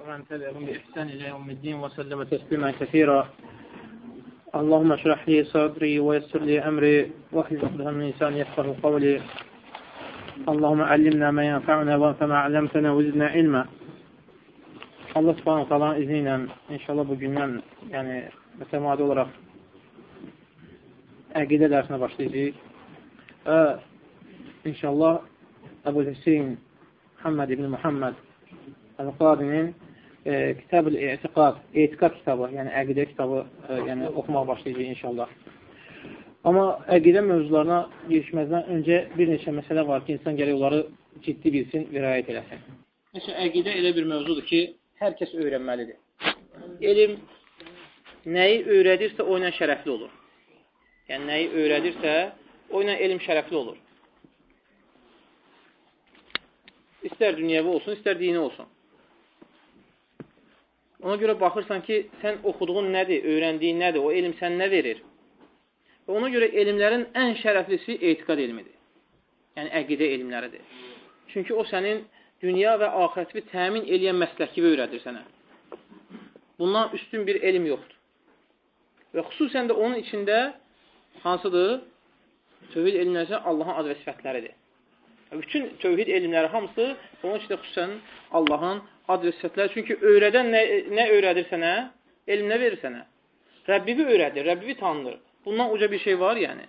ومن تبعهم بإحسان إلى يوم الدين وسلم تسليما كثيرا. اللهم اشرح لي صدري ويسر لي أمري. واحلل عقدة من لساني يفقه قولي. اللهم علمنا ما ينفعنا وانفع ما علمتنا وزدنا علما. Allah subhanahu ta'ala izni ilə inşallah bu gündən yəni mütəmadi olaraq əqidə dərsinə başlayacağıq. Və inşallah Əbu Hüseyin Muhammed ibn Muhammed Əl-Qadinin e, Kitab-ül İtiqad, etiqad kitabı, yəni əqidə kitabı e, yəni oxumağa başlayacaq inşallah. Amma əqidə mövzularına girişməzdən öncə bir neçə məsələ var ki, insan gərək onları ciddi bilsin, virayət eləsin. Mesela əqidə elə bir mövzudur ki, hər kəs öyrənməlidir. Elm nəyi öyrədirsə, o ilə şərəfli olur. Yəni, nəyi öyrədirsə, o ilə elm şərəfli olur. İstər dünyəvi olsun, istər dini olsun. Ona görə baxırsan ki, sən oxuduğun nədir, öyrəndiyin nədir, o elm sən nə verir? Və ona görə elmlərin ən şərəflisi etiqad elmidir. Yəni, əqidə elmləridir. Çünki o sənin dünya və axirəti təmin eləyən məsləhkivi öyrədir sənə. Bundan üstün bir elm yoxdur. Və xüsusən də onun içində hansıdır? Tövhid elmləri Allahın ad və sifətləridir. Bütün tövhid elmləri hamısı onun içində xüsusən Allahın ad və sifətləri. Çünki öyrədən nə, nə öyrədir sənə? Elm nə verir sənə? Rəbbivi öyrədir, Rəbbivi tanınır. Bundan uca bir şey var yəni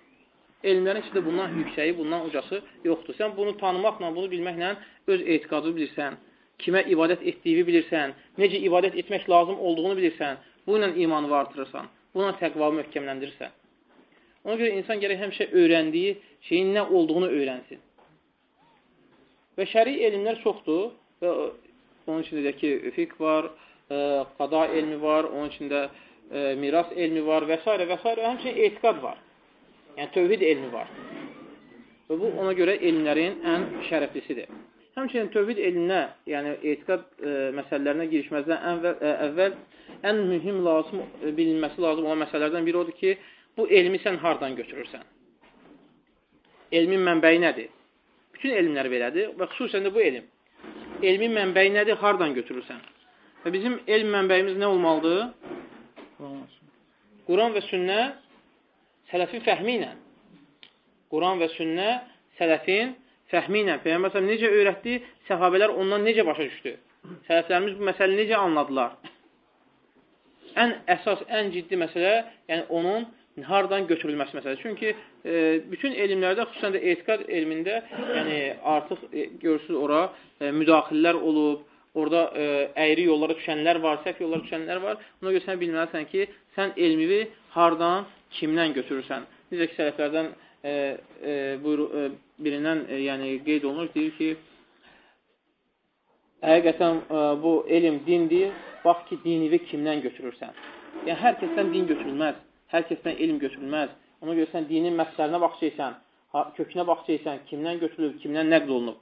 elmlərin içində bundan yüksəyi, bundan ucası yoxdur. Sən bunu tanımaqla, bunu bilməklə öz etiqadını bilirsən, kimə ibadət etdiyini bilirsən, necə ibadət etmək lazım olduğunu bilirsən, bu ilə imanı artırırsan, buna təqvamı möhkəmləndirirsən. Ona görə insan gərək həmişə öyrəndiyi şeyin nə olduğunu öyrənsin. Və şəri elmlər çoxdur və onun içindəki fiqh var, ə, qada elmi var, onun içində ə, miras elmi var və s. və s. Həmçinin etiqad var. Yəni, tövhid elmi var. Və bu, ona görə elmlərin ən şərəflisidir. Həmçinin tövhid elminə, yəni etiqad e, məsələlərinə girişməzdən əvvəl, ə, e, əvvəl ən mühüm lazım, e, bilinməsi lazım olan məsələlərdən biri odur ki, bu elmi sən hardan götürürsən? Elmin mənbəyi nədir? Bütün elmlər belədir və xüsusən də bu elm. Elmin mənbəyi nədir? Hardan götürürsən? Və bizim elm mənbəyimiz nə olmalıdır? Quran və sünnə sələfin fəhmi ilə. Quran və sünnə sələfin fəhmi ilə. Peyğəmbər necə öyrətdi, səhabələr ondan necə başa düşdü? Sələflərimiz bu məsələni necə anladılar? Ən əsas, ən ciddi məsələ, yəni onun hardan götürülməsi məsələsi. Çünki e, bütün elmlərdə, xüsusən də etiqad elmində, yəni artıq e, görürsünüz ora e, müdaxillər olub, orada e, əyri yollara düşənlər var, səhv yollara düşənlər var. Ona görə sən bilməlisən ki, sən elmivi hardan kimdən götürürsən? Necə ki, sələflərdən e, e, buyur, e, birindən e, yəni, qeyd olunur, deyir ki, həqiqətən e, bu elm dindir, bax ki, dinivi kimdən götürürsən? Yəni, hər kəsdən din götürülməz, hər kəsdən elm götürülməz. Ona görə sən dinin məsələrinə baxacaqsan, kökünə baxacaqsan, kimdən götürülüb, kimdən nəqd olunub.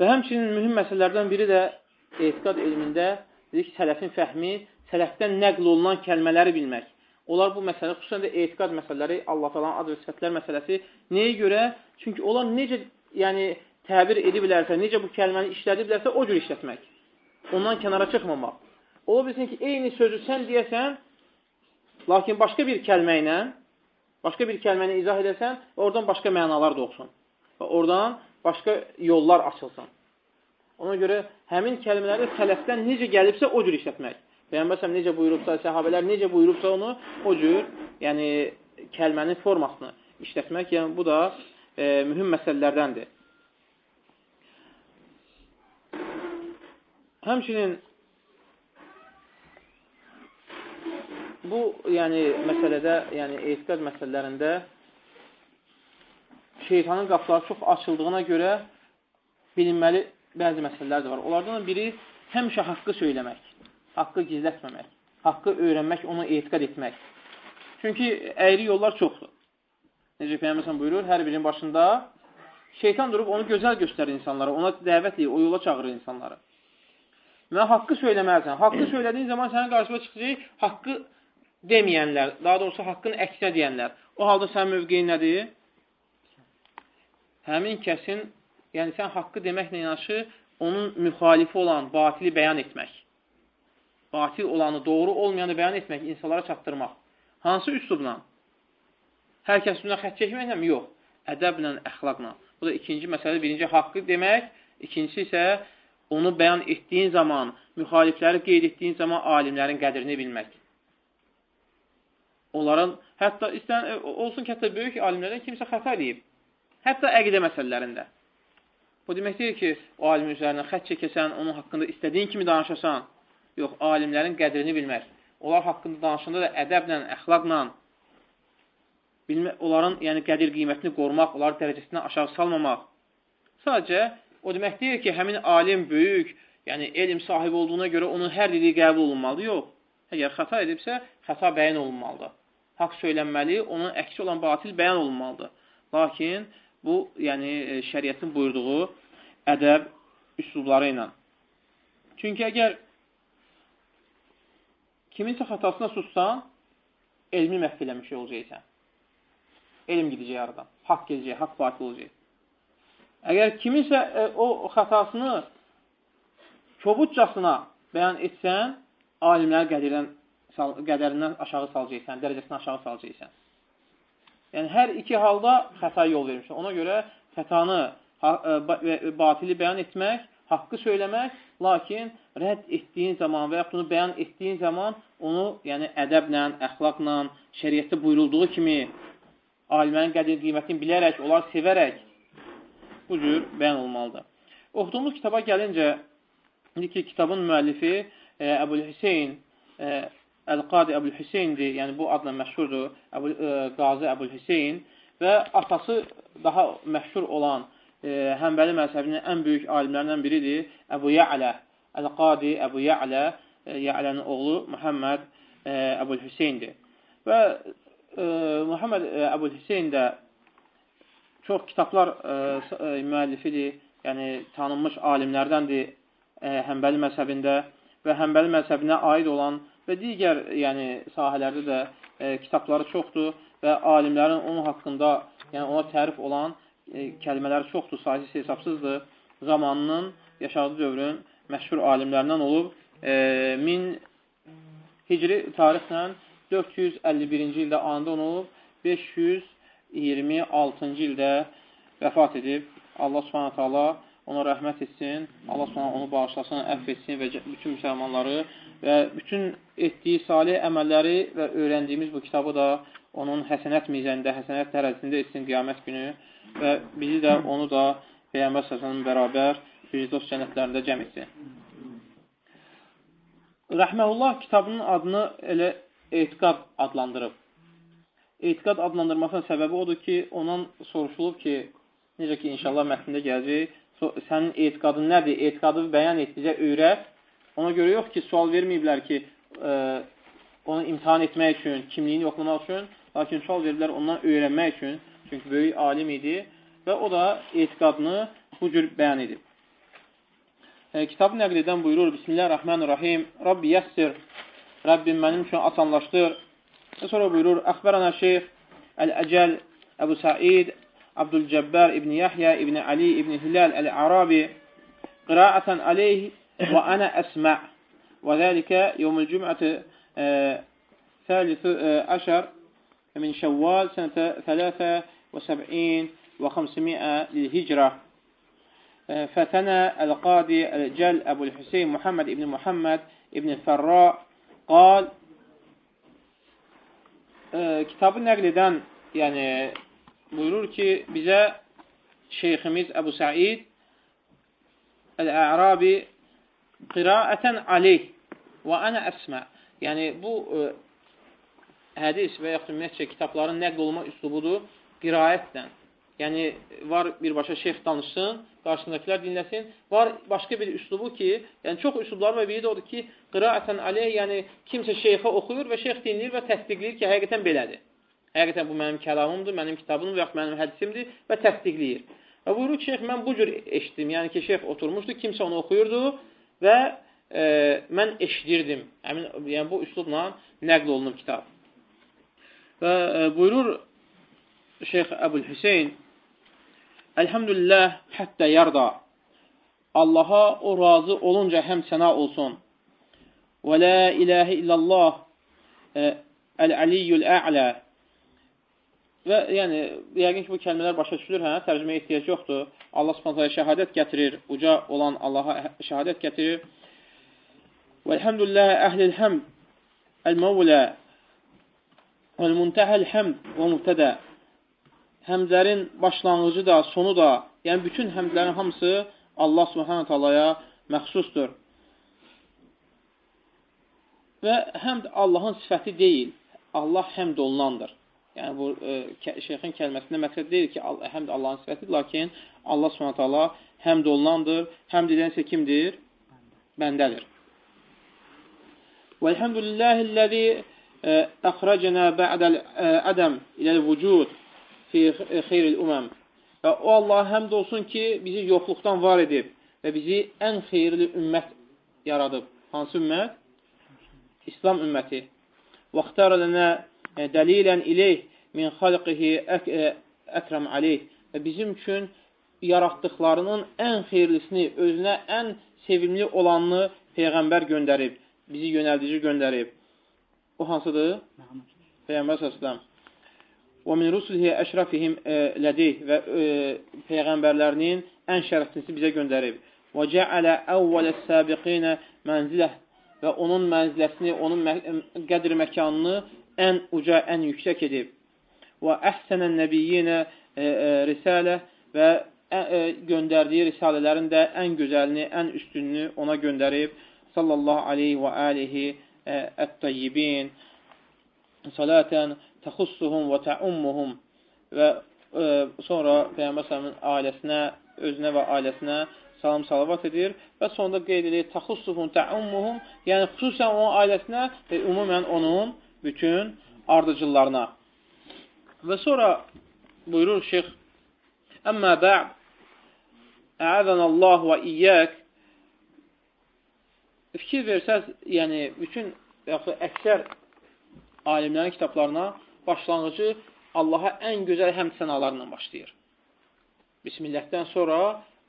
Və həmçinin mühüm məsələlərdən biri də etiqad elmində dedik, sələfin fəhmi, sələfdən nəql olunan kəlmələri bilmək. Onlar bu məsələ, xüsusən də etiqad məsələləri, Allah talanın ad və sifətlər məsələsi nəyə görə? Çünki onlar necə yəni, təbir ediblərsə, necə bu kəlməni işlədiblərsə, o cür işlətmək. Ondan kənara çıxmamaq. Ola bilsin ki, eyni sözü sən deyəsən, lakin başqa bir kəlmə ilə, başqa bir kəlməni izah edəsən, oradan başqa mənalar doğsun. Və oradan başqa yollar açılsın. Ona görə həmin kəlmələri sələfdən necə gəlibsə, o cür işlətmək. Peyğəmbər necə buyurubsa, səhabələr necə buyurubsa onu o cür, yəni kəlmənin formasını işlətmək, yəni bu da e, mühüm məsələlərdəndir. Həmçinin bu yəni məsələdə, yəni etiqad məsələlərində şeytanın qapıları çox açıldığına görə bilinməli bəzi məsələlər də var. Onlardan biri həmişə haqqı söyləmək haqqı gizlətməmək, haqqı öyrənmək, ona etiqad etmək. Çünki əyri yollar çoxdur. Necə Peyyəməsən buyurur, hər birinin başında şeytan durub onu gözəl göstərir insanlara, ona dəvət edir, o yola çağırır insanları. Və haqqı söyləməlisən. Haqqı söylədiyin zaman sənin qarşısına çıxacaq haqqı deməyənlər, daha doğrusu haqqın əksinə deyənlər. O halda sənin mövqeyin nədir? Həmin kəsin, yəni sən haqqı deməklə yanaşı, onun müxalifi olan batili bəyan etmək. Batil olanı, doğru olmayanı bəyan etmək, insanlara çatdırmaq. Hansı üslubla? Hər kəs üstündən xət çəkməklə mi? Yox. Ədəblə, əxlaqla. Bu da ikinci məsələ. Birinci haqqı demək, ikincisi isə onu bəyan etdiyin zaman, müxalifləri qeyd etdiyin zaman alimlərin qədrini bilmək. Onların, hətta istən, olsun ki, hətta böyük alimlərdən kimsə xəta edib. Hətta əqidə məsələlərində. Bu demək deyir ki, o alimin üzərindən xət çəkəsən, onun haqqında istədiyin kimi danışasan. Yox, alimlərin qədrini bilmək. Onlar haqqında danışanda da ədəblə, əxlaqla, bilmə, onların yəni, qədir qiymətini qorumaq, onların dərəcəsindən aşağı salmamaq. Sadəcə, o demək deyir ki, həmin alim böyük, yəni elm sahibi olduğuna görə onun hər dediyi qəbul olunmalıdır. Yox. Əgər xəta edibsə, xəta bəyan olunmalıdır. Haqq söylənməli, onun əksi olan batil bəyan olunmalıdır. Lakin bu, yəni şəriətin buyurduğu ədəb üslubları ilə. Çünki əgər kiminsə xətasına sussan, elmi məhv eləmiş olacaqsən elm gidəcək aradan. Haqq gedəcək, haqq batil olacaq. Əgər kiminsə e, o xətasını kobudcasına bəyan etsən, alimləri qədərdən, qədərindən aşağı salacaqsən, dərəcəsindən aşağı salacaqsən. Yəni, hər iki halda xəta yol vermişsən. Ona görə xətanı, e, batili bəyan etmək, haqqı söyləmək, lakin rədd etdiyin zaman və yaxud onu bəyan etdiyin zaman onu yəni ədəblə, əxlaqla, şəriətdə buyurulduğu kimi alimlərin qədir qiymətini bilərək, onlar sevərək bu cür bəyan olmalıdır. Oxuduğumuz kitaba gəlincə, indi ki, kitabın müəllifi e, Əbul Hüseyin, e, Əl-Qadi Əbul Hüseyindir, yəni bu adla məşhurdur, Əbul, e, Qazi Əbul Hüseyin və atası daha məşhur olan e, Həmbəli məzhəbinin ən böyük alimlərindən biridir, Əbu Ya'lə, Əl-Qadi Əbu Ya'lə, e, Ya'lənin oğlu Muhammed Əbul Hüseyindir. Və e, Muhammed Əbul Hüseyin də çox kitablar e, müəllifidir, yəni tanınmış alimlərdəndir e, Həmbəli məzhəbində və Həmbəli məzhəbinə aid olan və digər yəni sahələrdə də e, kitabları çoxdur və alimlərin onun haqqında, yəni ona tərif olan e, kəlmələri çoxdur, sayısız hesabsızdır. Zamanının, yaşadığı dövrün məşhur alimlərindən olub. E, min hicri tarixlə 451-ci ildə anda olub, 526-cı ildə vəfat edib. Allah subhanət hala ona rəhmət etsin, Allah subhanət onu bağışlasın, əff etsin və bütün müsəlmanları və bütün etdiyi salih əməlləri və öyrəndiyimiz bu kitabı da onun həsənət mizənində, həsənət tərəzində etsin qiyamət günü və bizi də onu da Peyyəmbər səsənin bərabər Firdos cənnətlərində cəm etsin. Rəhməhullah kitabının adını elə etiqad adlandırıb. Etiqad adlandırmasının səbəbi odur ki, ondan soruşulub ki, necə ki, inşallah mətnində gələcək, sənin etiqadın nədir? Etiqadı bəyan et, bizə öyrət. Ona görə yox ki, sual verməyiblər ki, ə, e, onu imtihan etmək üçün, kimliyini yoxlamaq üçün, lakin sual veriblər ondan öyrənmək üçün, çünki böyük alim idi və o da etiqadını bu cür bəyan edib. E, kitabı nəql edən buyurur, Bismillahirrahmanirrahim, Rabbi yəssir Rəbbim mənim üçün asanlaşdır. Və sonra buyurur, Əxbərənə şeyx Əl-Əcəl Əbu Said عبد الجبار ابن يحيى ابن علي ابن هلال العرابي قراءة عليه وأنا أسمع. وذلك يوم الجمعة آه، ثالث آه، عشر من شوال سنة ثلاثة وسبعين وخمسمائة للهجرة. آه، فتنى القاضي الجل أبو الحسين محمد ابن محمد ابن الفراء قال كتاب nəql edən, yəni buyurur ki, bizə şeyximiz Əbu Said Əl-Ərabi qiraətən aleyh və ənə əsmə. Yəni, bu e, hədis və yaxud ümumiyyətcə kitabların nəql olma üslubudur qiraətlə. Yəni, var birbaşa şeyx danışsın, qarşısındakilər dinləsin. Var başqa bir üslubu ki, yəni çox üslublar və biri də odur ki, qiraətən aleyh, yəni kimsə şeyxə oxuyur və şeyx dinləyir və təsdiqləyir ki, həqiqətən belədir. Həqiqətən bu mənim kəlamımdır, mənim kitabım və yaxud mənim hədisimdir və təsdiqləyir. Və buyurur ki, şeyx, mən bu cür eşitdim. Yəni ki, şeyx oturmuşdu, kimsə onu oxuyurdu və e, mən eşidirdim. Həmin, yəni bu üslubla nəql olunub kitab. Və e, buyurur Şeyx Əbul Hüseyn Elhamdülillah həttə yarda. Allaha o razı olunca həm sənə olsun. Və la ilahə illallah əl-əliyyül ə'lə Və yəni, yəqin ki, bu kəlmələr başa düşülür, hə? Tərcüməyə ehtiyac yoxdur. Allah subhanətə şəhadət gətirir, uca olan Allaha şəhadət gətirir. Və elhamdülillah əhlil həmd əl-məvlə vəl-müntəhəl həmd və mübtədə Həmdlərin başlanğıcı da, sonu da, yəni bütün həmdlərin hamısı Allah subhanətə alaya məxsusdur. Və həmd Allahın sifəti deyil, Allah həmd olunandır. Yəni, bu e, şeyxin kəlməsində məqsəd deyil ki, həmd Allahın sifətidir, lakin Allah subhanət hala həmd olunandır. Həmd edən isə kimdir? Bəndədir. Və elhamdülilləhilləzi əxrəcənə bə'dəl ədəm iləl vücud fi xeyril uməm. Və o Allah həmd olsun ki, bizi yoxluqdan var edib və bizi ən xeyirli ümmət yaradıb. Hansı ümmət? İslam ümməti. Vaxtara lənə dəlilən ileyh min xalqihi əkrəm aleyh və bizim üçün yaratdıqlarının ən xeyirlisini, özünə ən sevimli olanını Peyğəmbər göndərib, bizi yönəldici göndərib. O hansıdır? Peyğəmbər səsləm. Və min rusulihi əşrafihim lədih və ə, Peyğəmbərlərinin ən şərəflisi bizə göndərib. Və cəalə əvvələ səbiqinə mənziləh və onun mənziləsini, onun qədr məkanını ən uca, ən yüksək edib. Və əhsənən nəbiyyinə e, e, risalə və ə, ə, göndərdiyi risalələrin də ən gözəlini, ən üstününü ona göndərib. Sallallahu aleyhi və alihi ət-tayyibin salatan təxussuhum və təummuhum və ə, sonra Peyğəmbər sallallahu ailəsinə, özünə və ailəsinə salam salavat edir və sonunda qeyd edir təxussuhum təummuhum, yəni xüsusən onun ailəsinə və ümumən onun bütün ardıcıllarına. Və sonra buyurur şeyx, Əmmə bə'd, Əəzənəllah və iyyək, fikir versəz, yəni bütün yaxud əksər alimlərin kitablarına başlanğıcı Allaha ən gözəl həmd sənalarla başlayır. Bismillahdən sonra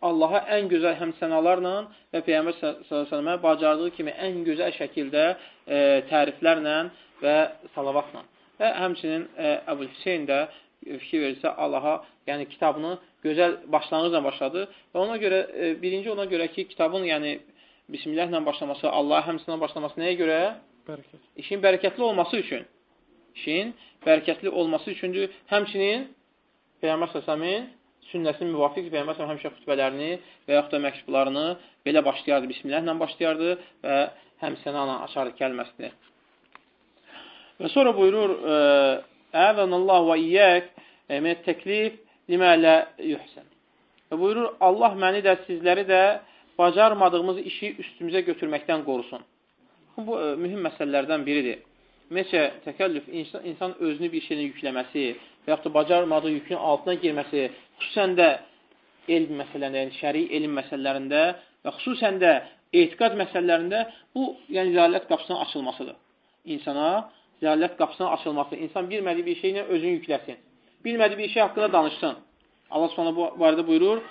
Allaha ən gözəl həmsənalarla və Peyyəmbər s.ə.və bacardığı kimi ən gözəl şəkildə e, təriflərlə və salavatla. Və həmçinin e, Əbul Hüseyin də fikir verirsə Allaha, yəni kitabını gözəl başlanğıcla başladı və ona görə, e, birinci ona görə ki, kitabın yəni Bismillahla başlaması, Allaha həmsənalarla başlaması nəyə görə? Bərəkət. İşin bərəkətli olması üçün. İşin bərəkətli olması üçündür. Həmçinin Peyyəmbər s.ə.v sünnəsinə müvafiq Peyğəmbər həmişə xütbələrini və yaxud da məktublarını belə başlayardı, bismillahla başlayardı və həmsənana açardı kəlməsini. Və sonra buyurur, Əvənəllah və iyyək mən təklif limə lə yuhsən. Və buyurur, Allah məni də, sizləri də bacarmadığımız işi üstümüzə götürməkdən qorusun. Bu, ə, mühüm məsələlərdən biridir. Ümumiyyətcə, təkəllüf, insan, insan özünü bir şeylə yükləməsi və yaxud da bacarmadığı yükün altına girməsi, xüsusən də elm məsələlərində, yəni şəri elm məsələlərində və xüsusən də etiqad məsələlərində bu, yəni zələt qapısının açılmasıdır. İnsana zələt qapısının açılması, insan bilmədiyi bir şeylə özünü yükləsin. Bilmədiyi bir şey haqqında danışsın. Allah sonra bu barədə buyurur,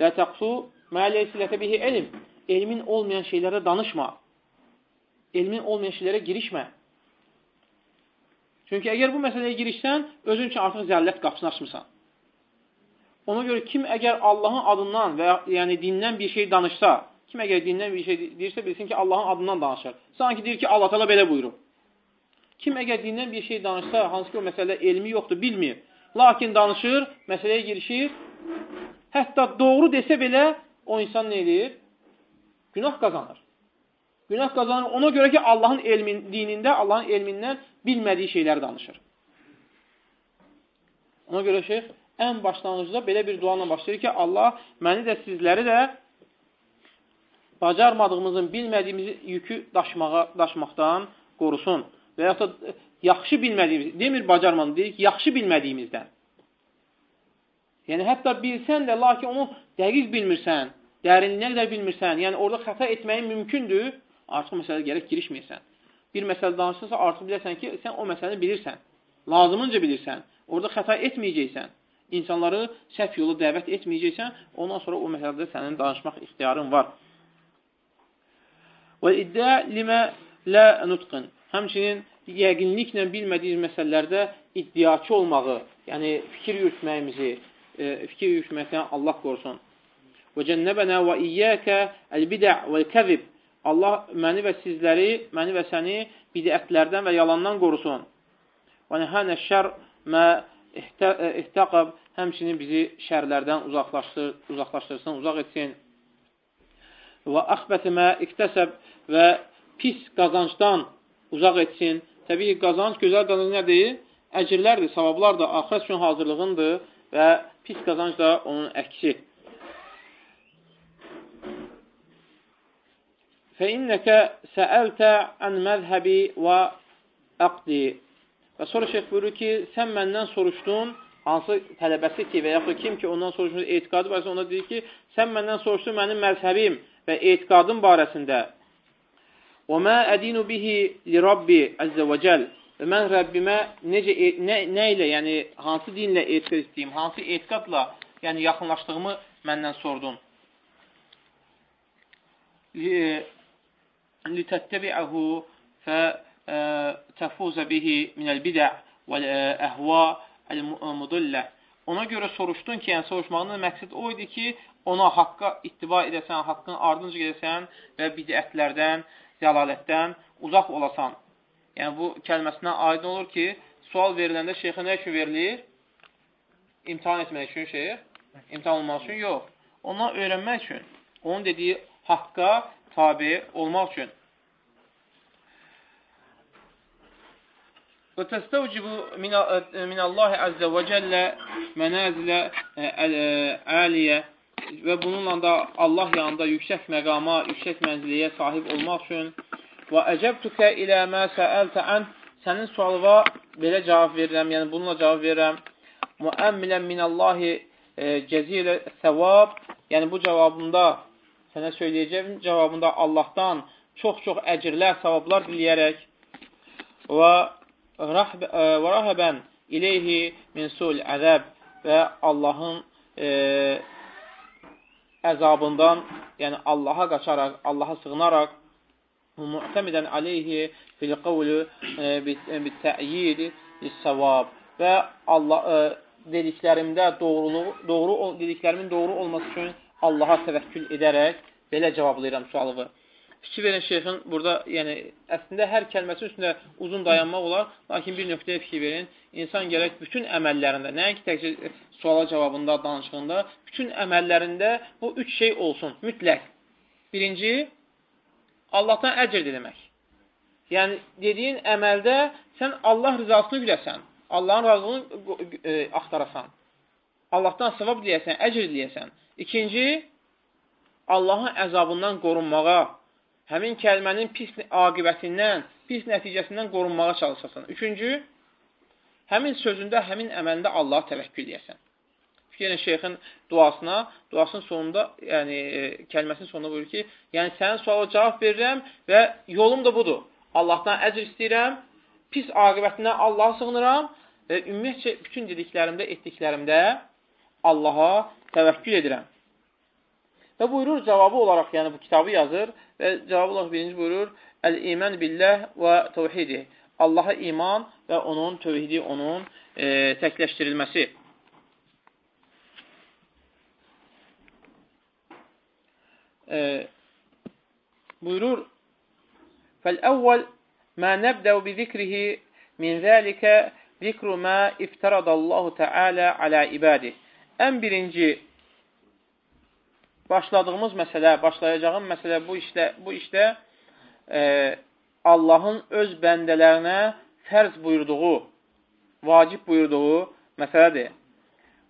Lə təqsu mə leysilətə bihi elm. Elmin olmayan şeylərə danışma. Elmin olmayan şeylərə girişmə. Çünki əgər bu məsələyə girişsən, özün üçün artıq zəllət qapısını açmısan. Ona görə kim əgər Allahın adından və yəni dindən bir şey danışsa, kim əgər dindən bir şey deyirsə, bilsin ki, Allahın adından danışır. Sanki deyir ki, Allah təala belə buyurur. Kim əgər dindən bir şey danışsa, hansı ki, o məsələdə elmi yoxdur, bilmir. Lakin danışır, məsələyə girişir. Hətta doğru desə belə, o insan nə edir? Günah qazanır. Günah qazanır ona görə ki, Allahın elmin, dinində, Allahın elmindən bilmədiyi şeyləri danışır. Ona görə şeyx ən başlanğıcda belə bir duanla başlayır ki, Allah məni də sizləri də bacarmadığımızın, bilmədiyimiz yükü daşmağa, daşmaqdan qorusun. Və yaxud da yaxşı bilmədiyimiz, demir bacarmadım, deyir ki, yaxşı bilmədiyimizdən. Yəni, hətta bilsən də, lakin onu dəqiq bilmirsən, dərinliyə qədər bilmirsən, yəni orada xəta etməyin mümkündür, artıq məsələ gərək girişməyəsən. Bir məsələ danışırsa, artıq bilərsən ki, sən o məsələni bilirsən. Lazımınca bilirsən. Orada xəta etməyəcəksən. insanları səhv yolu dəvət etməyəcəksən, ondan sonra o məsələdə sənin danışmaq ixtiyarın var. Və iddia limə lə nutqın. Həmçinin yəqinliklə bilmədiyi məsələlərdə iddiaçı olmağı, yəni fikir yürütməyimizi, e, fikir yürütməkdən Allah qorusun. Və cənnəbənə və iyyəkə əl-bidə vəl-kəzib. Allah məni və sizləri, məni və səni bidətlərdən və yalandan qorusun. Və nəhənə şər mə ihtəqəb həmçinin bizi şərlərdən uzaqlaşdır, uzaqlaşdırsın, uzaq etsin. Və əxbəti mə iktəsəb və pis qazancdan uzaq etsin. Təbii ki, qazanc, gözəl qazanc nədir? Əcirlərdir, savablardır, axirət üçün hazırlığındır və pis qazanc da onun əksi. Fəinnəkə səəltə ən məzhəbi və əqdi. Və sonra şeyh buyurur ki, sən məndən soruşdun, hansı tələbəsi ki, və yaxud kim ki, ondan soruşmuş etiqadı barəsində, ona deyir ki, sən məndən soruşdun mənim məzhəbim və etiqadım barəsində. Və mə ədinu bihi li Rabbi əzzə və cəl. Və mən Rəbbimə necə, e, nə, nə ilə, yəni hansı dinlə etiqad etdiyim, hansı etiqadla yəni yaxınlaşdığımı məndən sordun. لتتبعه فتفوز به min el-bid'a və-əhva el-mudillə. Ona görə soruşdun ki, yəni soruşmağının məqsəd o idi ki, ona haqqa ittiba edəsən, haqqın ardınca gedəsən və bidətlərdən, zəlalətdən uzaq olasan. Yəni bu kəlməsindən aydın olur ki, sual veriləndə şeyxə nə üçün verilir? İmtihan etmək üçün şeyx, imtihan olmaq üçün yox. Ondan öyrənmək üçün, onun dediyi haqqa tabi olmaq üçün. Və təstəvcibu minallahi əzzə və cəllə mənəzilə əliyə və bununla da Allah yanında yüksək məqama, yüksək mənziliyə sahib olmaq üçün və əcəbtükə ilə mə səəltə ən sənin sualıva belə cavab verirəm, yəni bununla cavab verirəm. Müəmmilən minallahi cəzilə səvab, yəni bu cavabında sənə söyləyəcəm cavabında Allahdan çox-çox əcrlər, savablar diləyərək və rəhbən ileyhi min sul əzəb və Allahın e, əzabından, yəni Allaha qaçaraq, Allaha sığınaraq mu'təmidən aleyhi fil qavlu bit-tə'yid lis-savab və Allah e, dediklərimdə doğruluq, doğru dediklərimin doğru olması üçün Allaha təvəkkül edərək belə cavablayıram sualıvı. Fikir verin şeyxin burada, yəni əslində hər kəlməsi üstündə uzun dayanmaq olar, lakin bir nöqtəyə fikir verin. İnsan gərək bütün əməllərində, nəinki təkcə suala cavabında, danışığında, bütün əməllərində bu üç şey olsun, mütləq. Birinci, Allahdan əcr diləmək. Yəni, dediyin əməldə sən Allah rızasını biləsən, Allahın razılığını e, axtarasan, Allahdan savab diləyəsən, əcr diləyəsən. İkinci, Allahın əzabından qorunmağa, həmin kəlmənin pis aqibətindən, pis nəticəsindən qorunmağa çalışasan. Üçüncü, həmin sözündə, həmin əməlində Allaha təvəkkül edəsən. Yəni, şeyxin duasına, duasının sonunda, yəni e, kəlməsinin sonunda buyurur ki, yəni sənin suala cavab verirəm və yolum da budur. Allahdan əcr istəyirəm, pis aqibətindən Allaha sığınıram və ümumiyyətcə bütün dediklərimdə, etdiklərimdə Allaha təvəkkül edirəm. Və buyurur cavabı olaraq, yəni bu kitabı yazır və cavabı olaraq birinci buyurur, Əl-İmən billəh və təvhidi. Allaha iman və onun tövhidi, onun e, təkləşdirilməsi. E, buyurur, Fəl-əvvəl mə nəbdəv bi zikrihi min zəlikə zikru mə iftaradallahu Teala alə ibadih. Ən birinci başladığımız məsələ, başlayacağım məsələ bu işdə, bu işdə e, Allahın öz bəndələrinə fərz buyurduğu, vacib buyurduğu məsələdir.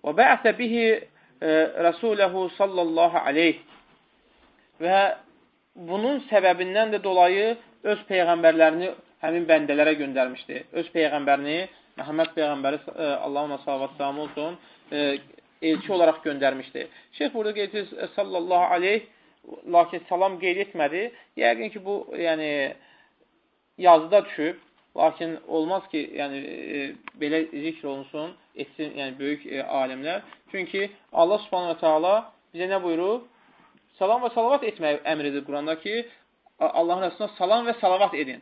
Və bə'sə bihi e, Rəsuləhu sallallahu aleyh və bunun səbəbindən də dolayı öz peyğəmbərlərini həmin bəndələrə göndərmişdi. Öz peyğəmbərini, Məhəmməd peyğəmbəri, e, Allah ona salavat salam olsun, e, elçi olaraq göndərmişdi. Şeyx burada qeyd edir sallallahu aleyh, lakin salam qeyd etmədi. Yəqin ki, bu yəni yazıda düşüb, lakin olmaz ki, yəni e, belə zikr olunsun, etsin, yəni böyük e, alimlər. Çünki Allah subhanahu wa ta'ala bizə nə buyurur? Salam və salavat etmək əmr edir Quranda ki, Allahın rəsuluna salam və salavat edin.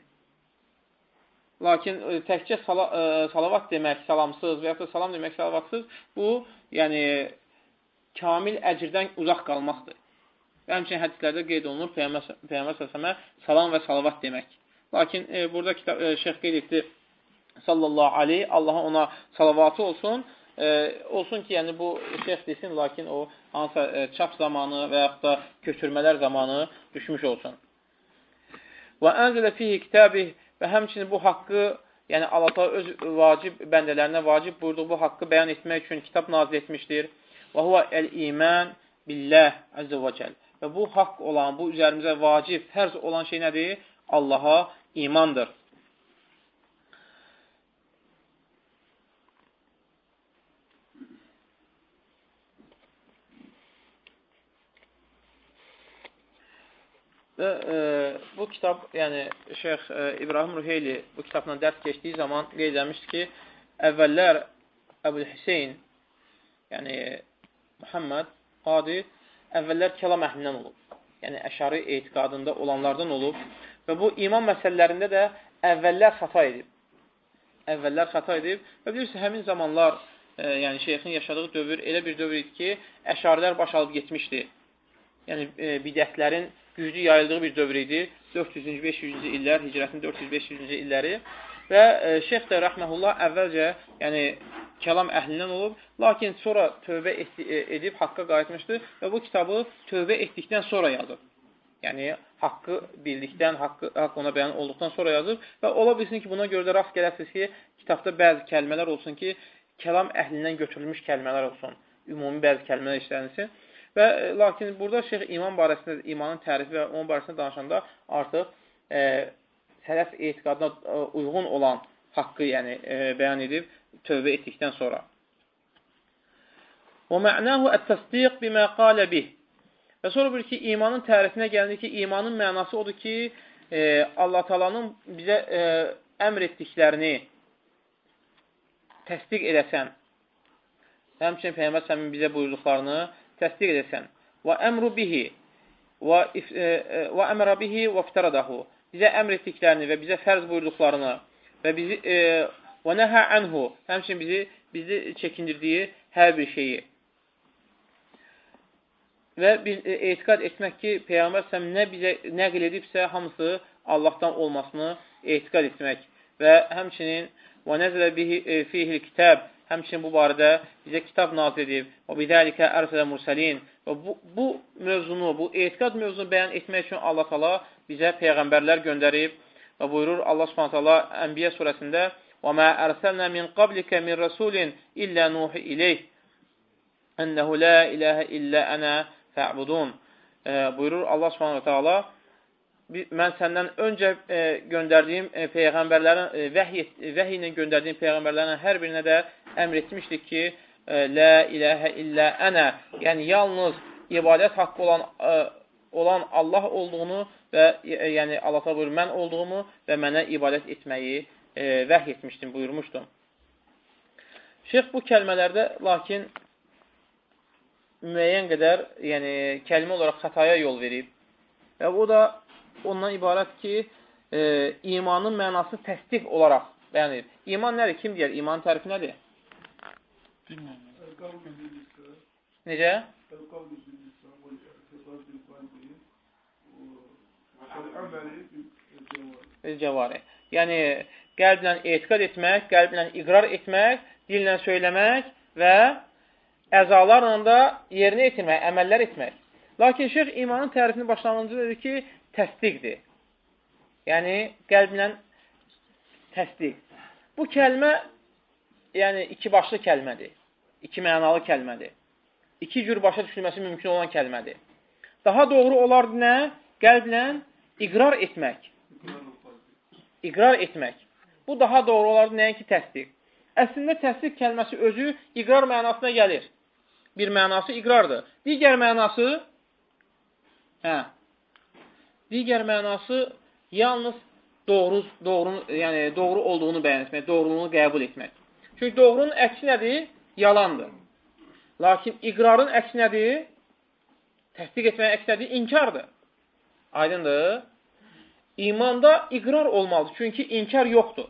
Lakin e, təkcə sala, ə, e, salavat demək salamsız və ya da salam demək salavatsız, bu, yəni, kamil əcrdən uzaq qalmaqdır. Və həmçinin hədislərdə qeyd olunur Peyğəmbər səsəmə salam və salavat demək. Lakin e, burada kitab, e, şeyx qeyd etdi sallallahu aleyh, Allaha ona salavatı olsun. E, olsun ki, yəni bu şeyx desin, lakin o hansısa e, çap zamanı və yaxud da köçürmələr zamanı düşmüş olsun. Və ənzələ fihi kitabih və həmçinin bu haqqı, yəni Allah öz vacib bəndələrinə vacib buyurduğu bu haqqı bəyan etmək üçün kitab nazil etmişdir. Və huvə əl-iman billah əzzə və cəl. Və bu haqq olan, bu üzərimizə vacib, fərz olan şey nədir? Allaha imandır. Və e, bu kitab, yəni Şeyx e, İbrahim Ruheyli bu kitabla dərs keçdiyi zaman qeyd etmişdi ki, əvvəllər Əbul Hüseyn, yəni Muhammed Qadi əvvəllər kəlam əhlindən olub. Yəni, əşari etiqadında olanlardan olub. Və bu iman məsələlərində də əvvəllər xəta edib. Əvvəllər xəta edib. Və bilirsiniz, həmin zamanlar, e, yəni şeyxin yaşadığı dövr elə bir dövr idi ki, əşarilər baş alıb getmişdi. Yəni, e, bidətlərin güclü yayıldığı bir dövr idi. 400-cü, 500-cü illər, hicrətin 400-500-cü illəri. Və e, şeyx də rəhməhullah əvvəlcə, yəni kəlam əhlindən olub, lakin sonra tövbə etdi, e, edib haqqa qayıtmışdı və bu kitabı tövbə etdikdən sonra yazıb. Yəni, haqqı bildikdən, haqqı, haqq ona bəyan olduqdan sonra yazıb və ola bilsin ki, buna görə də rast gələsiniz ki, kitabda bəzi kəlmələr olsun ki, kəlam əhlindən götürülmüş kəlmələr olsun, ümumi bəzi kəlmələr işlənsin. Və e, lakin burada şeyx iman barəsində, imanın tərifi və onun barəsində danışanda artıq e, sələf etiqadına e, uyğun olan haqqı yəni e, bəyan edib tövbə etdikdən sonra. Və mə'nahu ət-təsdiq bimə qalə bih. Və sonra bir ki, imanın tərifinə gəldi ki, imanın mənası odur ki, e, Allah talanın bizə e, əmr etdiklərini təsdiq edəsən. Həmçinin Peyyəmbər səmin bizə buyurduqlarını təsdiq edəsən. Və əmru bihi və, e, e, və əmrə bihi və fitəradahu. Bizə əmr etdiklərini və bizə fərz buyurduqlarını və bizi e, və nəhə anhu həmçinin bizi bizi çəkindirdiyi hər bir şeyi. Və biz e, etiqad etmək ki, Peyğəmbər səhəm nə bizə nəql edibsə, hamısı Allahdan olmasını etiqad etmək və həmçinin və nəzələ e, fihil kitab həmçinin bu barədə bizə kitab nazil edib. Və bidəlikə ərsələ mürsəlin. Və bu, bu mövzunu, bu etiqad mövzunu bəyan etmək üçün Allah tala bizə peyğəmbərlər göndərib Və buyurur Allah Subhanahu taala Ənbiya surəsində: "Və ma ərsalna min qablika min rasulin illə nuhi ileyh ennehu la ilahe illə ana fa'budun." E, buyurur Allah Subhanahu taala mən səndən öncə e, göndərdiyim e, peyğəmbərlərin e, vəhy, vəhy ilə göndərdiyim peyğəmbərlərin hər birinə də əmr etmişdik ki, e, la ilahə illə ənə, yəni yalnız ibadət haqqı olan e, olan Allah olduğunu və e, yəni Allah buyurur, mən olduğumu və mənə ibadət etməyi e, vəhy etmişdim, buyurmuşdum. Şeyx bu kəlmələrdə lakin müəyyən qədər yəni, kəlmə olaraq xətaya yol verib. Və bu da ondan ibarət ki, e, imanın mənası təsdiq olaraq bəyan edib. İman nədir? Kim deyər? İmanın tərifi nədir? Necə? Cəvari. Yəni, qəlblə etiqad etmək, qəlblə iqrar etmək, dillə söyləmək və əzalarla da yerinə yetirmək, əməllər etmək. Lakin şeyx imanın tərifini başlanğıcı dedi ki, təsdiqdir. Yəni, qəlblə təsdiq. Bu kəlmə, yəni, iki başlı kəlmədir. İki mənalı kəlmədir. İki cür başa düşülməsi mümkün olan kəlmədir. Daha doğru olardı nə? Qəlblə iqrar etmək. İqrar etmək. Bu daha doğru olardı nəinki təsdiq. Əslində təsdiq kəlməsi özü iqrar mənasına gəlir. Bir mənası iqrardır. Digər mənası hə, digər mənası yalnız doğru, doğru, yəni doğru olduğunu bəyan etmək, doğruluğunu qəbul etmək. Çünki doğrunun əksi nədir? Yalandır. Lakin iqrarın əksi nədir? Təsdiq etməyin əksi nədir? İnkardır. Aydındır. İmanda iqrar olmalıdır. Çünki inkar yoxdur.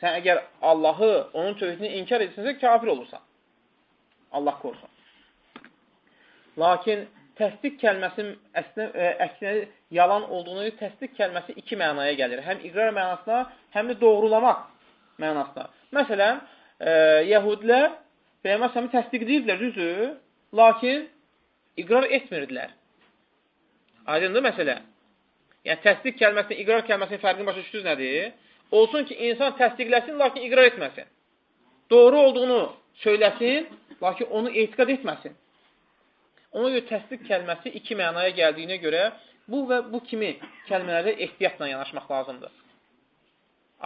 Sən əgər Allahı, onun tövhidini inkar edirsinsə, kafir olursan. Allah qorusun. Lakin təsdiq ə, əksinə yalan olduğunu təsdiq kəlməsi iki mənaya gəlir. Həm iqrar mənasına, həm də doğrulamaq mənasına. Məsələn, ə, yəhudlər Peyğəmbər səmi təsdiqləyirdilər düzü, lakin iqrar etmirdilər. Aydındır məsələ? Yəni, təsdiq kəlməsinin, iqrar kəlməsinin fərqini başa düşdünüz nədir? Olsun ki, insan təsdiqləsin, lakin iqrar etməsin. Doğru olduğunu söyləsin, lakin onu etiqad etməsin. Ona görə təsdiq kəlməsi iki mənaya gəldiyinə görə bu və bu kimi kəlmələrdə ehtiyatla yanaşmaq lazımdır.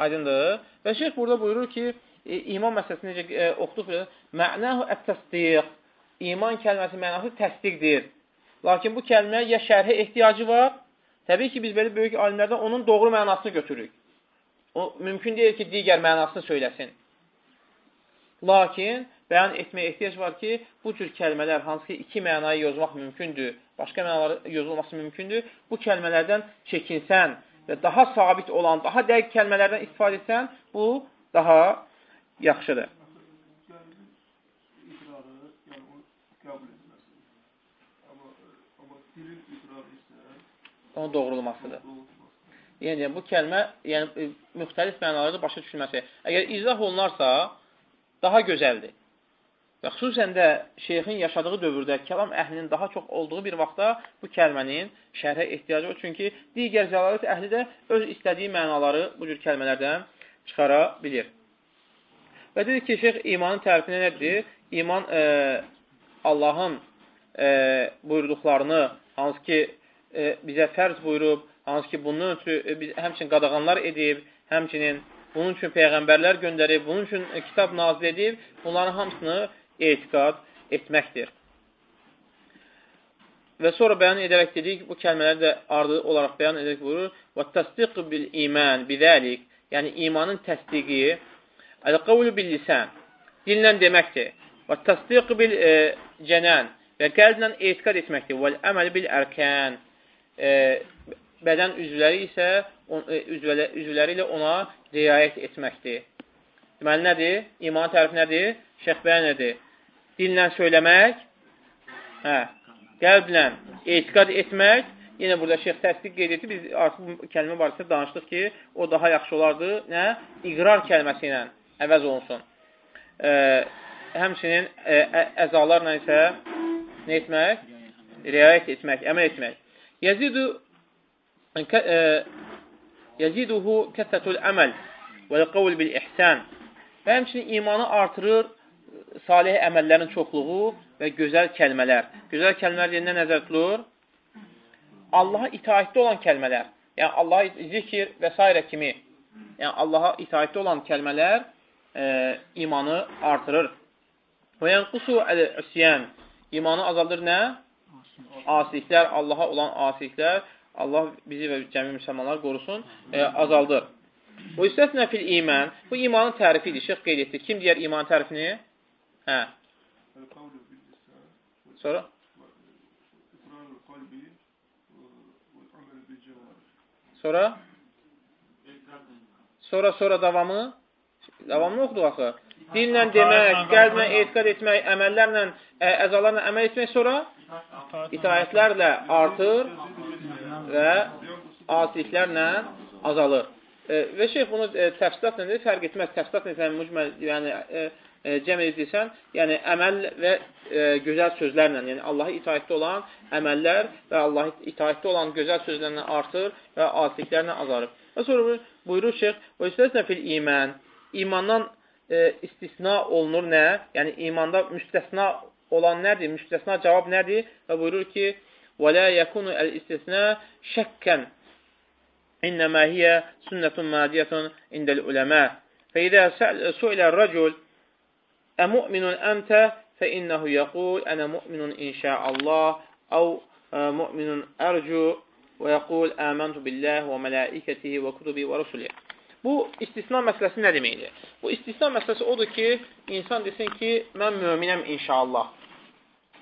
Aydındır. Və şeyh burada buyurur ki, e, iman məsələsini necə e, oxuduq, mə'nahu ət-təsdiq. İman kəlməsi mənası təsdiqdir. Lakin bu kəlməyə ya şərhə ehtiyacı var, təbii ki, biz belə böyük alimlərdən onun doğru mənasını götürürük. O, mümkün deyil ki, digər mənasını söyləsin. Lakin, bəyan etməyə ehtiyac var ki, bu cür kəlmələr, hansı ki, iki mənayı yozmaq mümkündür, başqa mənaları yozulması mümkündür, bu kəlmələrdən çəkinsən və daha sabit olan, daha dəqiq kəlmələrdən istifadə etsən, bu daha yaxşıdır. Onu doğrulmasıdır. Yəni, bu kəlmə yəni, müxtəlif mənalarda başa düşülməsi. Əgər izah olunarsa, daha gözəldir. Və xüsusən də şeyxin yaşadığı dövrdə kəlam əhlinin daha çox olduğu bir vaxtda bu kəlmənin şərhə ehtiyacı var. Çünki digər zəlalət əhli də öz istədiyi mənaları bu cür kəlmələrdən çıxara bilir. Və dedik ki, şeyx imanın tərifinə nədir? İman e, Allahın e, buyurduqlarını, hansı ki, e, bizə fərz buyurub, hansı ki, bunun üçün e, biz həmçinin qadağanlar edib, həmçinin bunun üçün peyğəmbərlər göndərib, bunun üçün kitab nazil edib, bunların hamısını etiqad etməkdir. Və sonra bəyan edərək dedik, bu kəlmələri də ardı olaraq bəyan edərək buyurur. Və təsdiq bil iman bidəlik, yəni imanın təsdiqi, əl-qavlu bil lisən, dillə deməkdir. Və təsdiq bil e, cənən və qəlblə etiqad etməkdir. Və əməl bil ərkən, e, bədən üzvləri isə e, üzvləri, ilə ona riayət etməkdir. Deməli, nədir? İman tərifi nədir? Şeyx bəyan edir. Dillə söyləmək, hə, qəlblə etiqad etmək, yenə burada şeyx təsdiq qeyd etdi, biz artıq bu kəlmə barəsində danışdıq ki, o daha yaxşı olardı, nə? İqrar kəlməsi ilə əvəz olunsun. E, həmçinin e, əzalarla isə nə etmək? Riayət etmək, əməl etmək. Yezidu Yəziduhu kəssətul əməl və qavl bil ihsan. Və həmçinin imanı artırır salih əməllərin çoxluğu və gözəl kəlmələr. Gözəl kəlmələr deyəndə nəzər tutulur? Allaha itaətdə olan kəlmələr. Yəni, Allaha zikir və s. kimi. Yəni, Allaha itaətdə olan kəlmələr e, imanı artırır. Və yənqusu əl-üsyan. İmanı azaldır nə? Asiliklər, Allaha olan asiliklər Allah bizi və cəmi müsəlmanlar qorusun, e, azaldır. Bu istəsinə fil iman, bu imanın tərifi idi. Şeyx qeyd etdi. Kim deyər imanın tərifini? Hə. Sonra? Sonra? Sonra, sonra davamı? Davamını oxuduq axı. Dillə demək, qəlblə etiqad etmək, əməllərlə, ə, əzalarla əməl etmək, sonra itayətlərlə artır və asiliklərlə azalır. E, və şeyh bunu e, təfsilatla deyir, fərq etməz. Təfsilatla yəni e, e, E, cəm edirsən, yəni əməl və e, gözəl sözlərlə, yəni Allaha itaətdə olan əməllər və Allaha itaətdə olan gözəl sözlərlə artır və asiliklərlə azarır. Və sonra buyurur şeyx, o istəsinə fil iman, imandan e, istisna olunur nə? Yəni imanda müstəsna olan nədir? Müstəsna cavab nədir? Və buyurur ki, və la yakunu el-istisna şəkkan. İnnəmə hiyə sünnətun madiyyətun indəl uləmə. Fəidə suilə rəcul əmu'minun əmtə fə innəhu yəqul ənə mu'minun inşəallah əv mu'minun ərcu və yəqul əməntu billəh və mələikətihi və kutubi və rusulih. Bu istisna məsələsi nə deməkdir? Bu istisna məsələsi odur ki, insan desin ki, mən möminəm inşallah.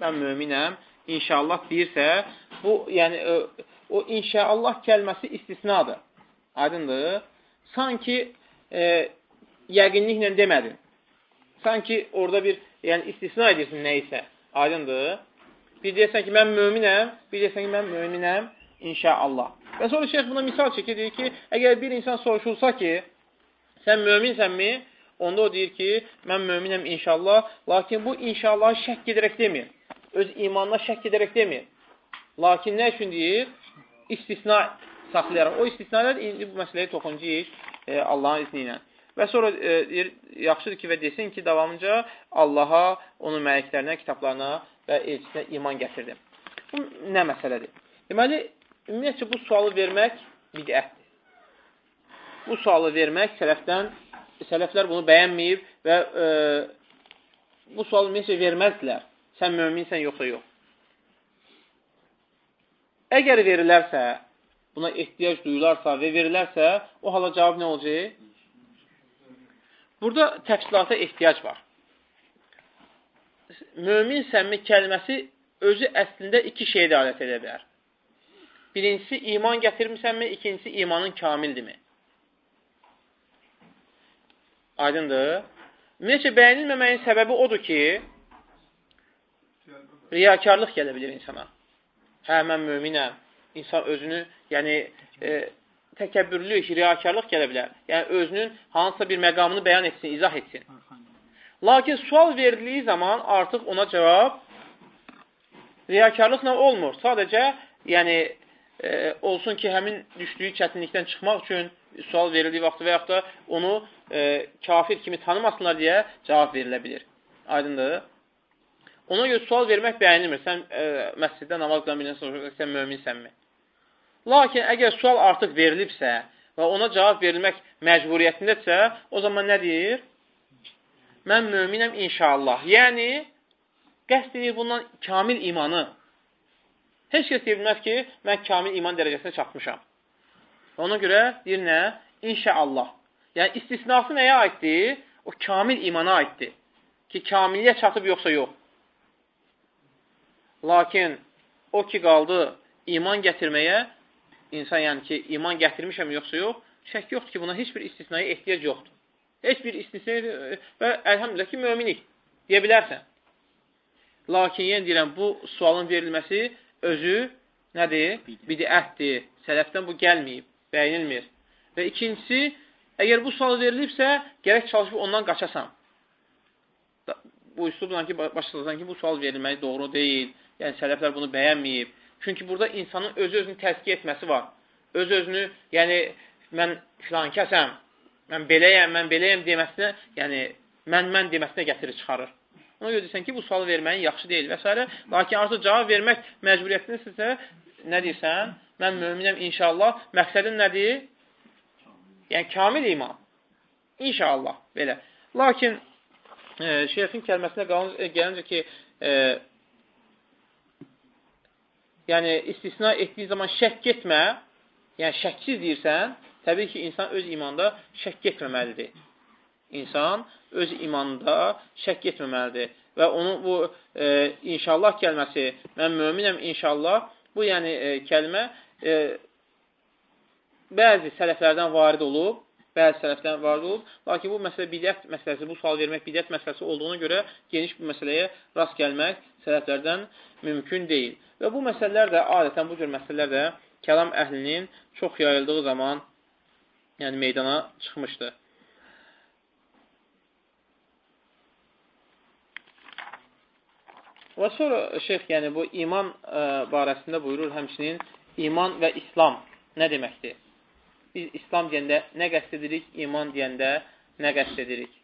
Mən möminəm inşallah deyirsə, bu yəni o inşallah kəlməsi istisnadır. Aydındır? Sanki e, yəqinliklə demədin. Sanki orada bir, yəni istisna edirsin nəyisə. Aydındır? Bir deyirsən ki, mən möminəm, bir deyirsən ki, mən möminəm, inşallah. Və sonra şeyx buna misal çəkir, deyir ki, əgər bir insan soruşulsa ki, sən möminsənmi? Onda o deyir ki, mən möminəm inşallah, lakin bu inşallah şək edərək demir. Öz imanına şək edərək demir. Lakin nə üçün deyir? İstisna saxlayaraq. O istisnalar indi bu məsələyə toxuncayıq e, Allahın izni ilə. Və sonra e, deyir, yaxşıdır ki, və desin ki, davamınca Allaha, onun mələklərinə, kitablarına və elçisinə iman gətirdim. Bu nə məsələdir? Deməli, Ümumiyyətcə, bu sualı vermək bidətdir. Bu sualı vermək sələfdən, sələflər bunu bəyənməyib və e, bu sualı ümumiyyətcə verməzdilər. Sən möminsən, yoxsa yox. Əgər verilərsə, buna ehtiyac duyularsa və verilərsə, o hala cavab nə olacaq? Burada təfsilata ehtiyac var. Möminsənmi kəlməsi özü əslində iki şeyə dəalət edə bilər. Birincisi, iman gətirmisənmi? İkincisi, imanın kamildirmi? Aydındır. Ümumiyyətcə, bəyənilməməyin səbəbi odur ki, riyakarlıq gələ bilir insana. Hə, mən müminəm. İnsan özünü, yəni, e, təkəbbürlük, riyakarlıq gələ bilər. Yəni, özünün hansısa bir məqamını bəyan etsin, izah etsin. Lakin sual veriliyi zaman artıq ona cavab riyakarlıqla olmur. Sadəcə, yəni, e, olsun ki, həmin düşdüyü çətinlikdən çıxmaq üçün sual verildiyi vaxtı və yaxud da onu e, kafir kimi tanımasınlar deyə cavab verilə bilir. Aydındır? Ona görə sual vermək bəyənilmir. Sən e, məsciddə namaz qılan soruşursan, sən möminsənmi? Lakin əgər sual artıq verilibsə və ona cavab verilmək məcburiyyətindədirsə, o zaman nə deyir? Mən möminəm inşallah. Yəni, qəst edir bundan kamil imanı. Heç kəs deyə bilməz ki, mən kamil iman dərəcəsinə çatmışam. Ona görə deyir nə? İnşaallah. Yəni, istisnası nəyə aiddir? O kamil imana aiddir. Ki, kamilliyə çatıb yoxsa yox. Lakin o ki, qaldı iman gətirməyə, insan yəni ki, iman gətirmişəm yoxsa yox, şək yoxdur ki, buna heç bir istisnaya ehtiyac yoxdur. Heç bir istisnaya və əlhəmdülə ki, möminik deyə bilərsən. Lakin yenə deyirəm, bu sualın verilməsi özü nədir? Bidətdir. Sələfdən bu gəlməyib, bəyinilmir. Və ikincisi, əgər bu sual verilibsə, gərək çalışıb ondan qaçasan. Bu üslubla ki, başlasan ki, bu sual verilməyi doğru deyil. Yəni, sələflər bunu bəyənməyib. Çünki burada insanın öz-özünü təzkiyə etməsi var. Öz-özünü, yəni, mən filan kəsəm, mən beləyəm, mən beləyəm deməsinə, yəni, mən-mən deməsinə gətirir, çıxarır. Ona görə deyirsən ki, bu sualı verməyin yaxşı deyil və s. Lakin artıq cavab vermək məcburiyyətindəsə, nə deyirsən? Mən möminəm inşallah. Məqsədin nədir? Yəni, kamil iman. İnşallah, belə. Lakin e, şeyxin kəlməsinə e, gəlincə ki, e, yəni istisna etdiyi zaman şəkk etmə, yəni şəksiz deyirsən, təbii ki, insan öz imanda şəkk etməməlidir. İnsan öz imanında şək etməməlidir. Və onun bu e, inşallah kəlməsi, mən möminəm inşallah, bu yəni e, kəlmə e, bəzi sələflərdən varid olub, bəzi sələfdən varid olub, lakin bu məsələ bidət məsələsi, bu sual vermək bidət məsələsi olduğuna görə geniş bu məsələyə rast gəlmək sələflərdən mümkün deyil. Və bu məsələlər də, adətən bu cür məsələlər də kəlam əhlinin çox yayıldığı zaman yəni meydana çıxmışdır. Və sonra şeyx yəni bu iman ə, e, barəsində buyurur həmçinin iman və İslam nə deməkdir? Biz İslam deyəndə nə qəsd edirik, iman deyəndə nə qəsd edirik?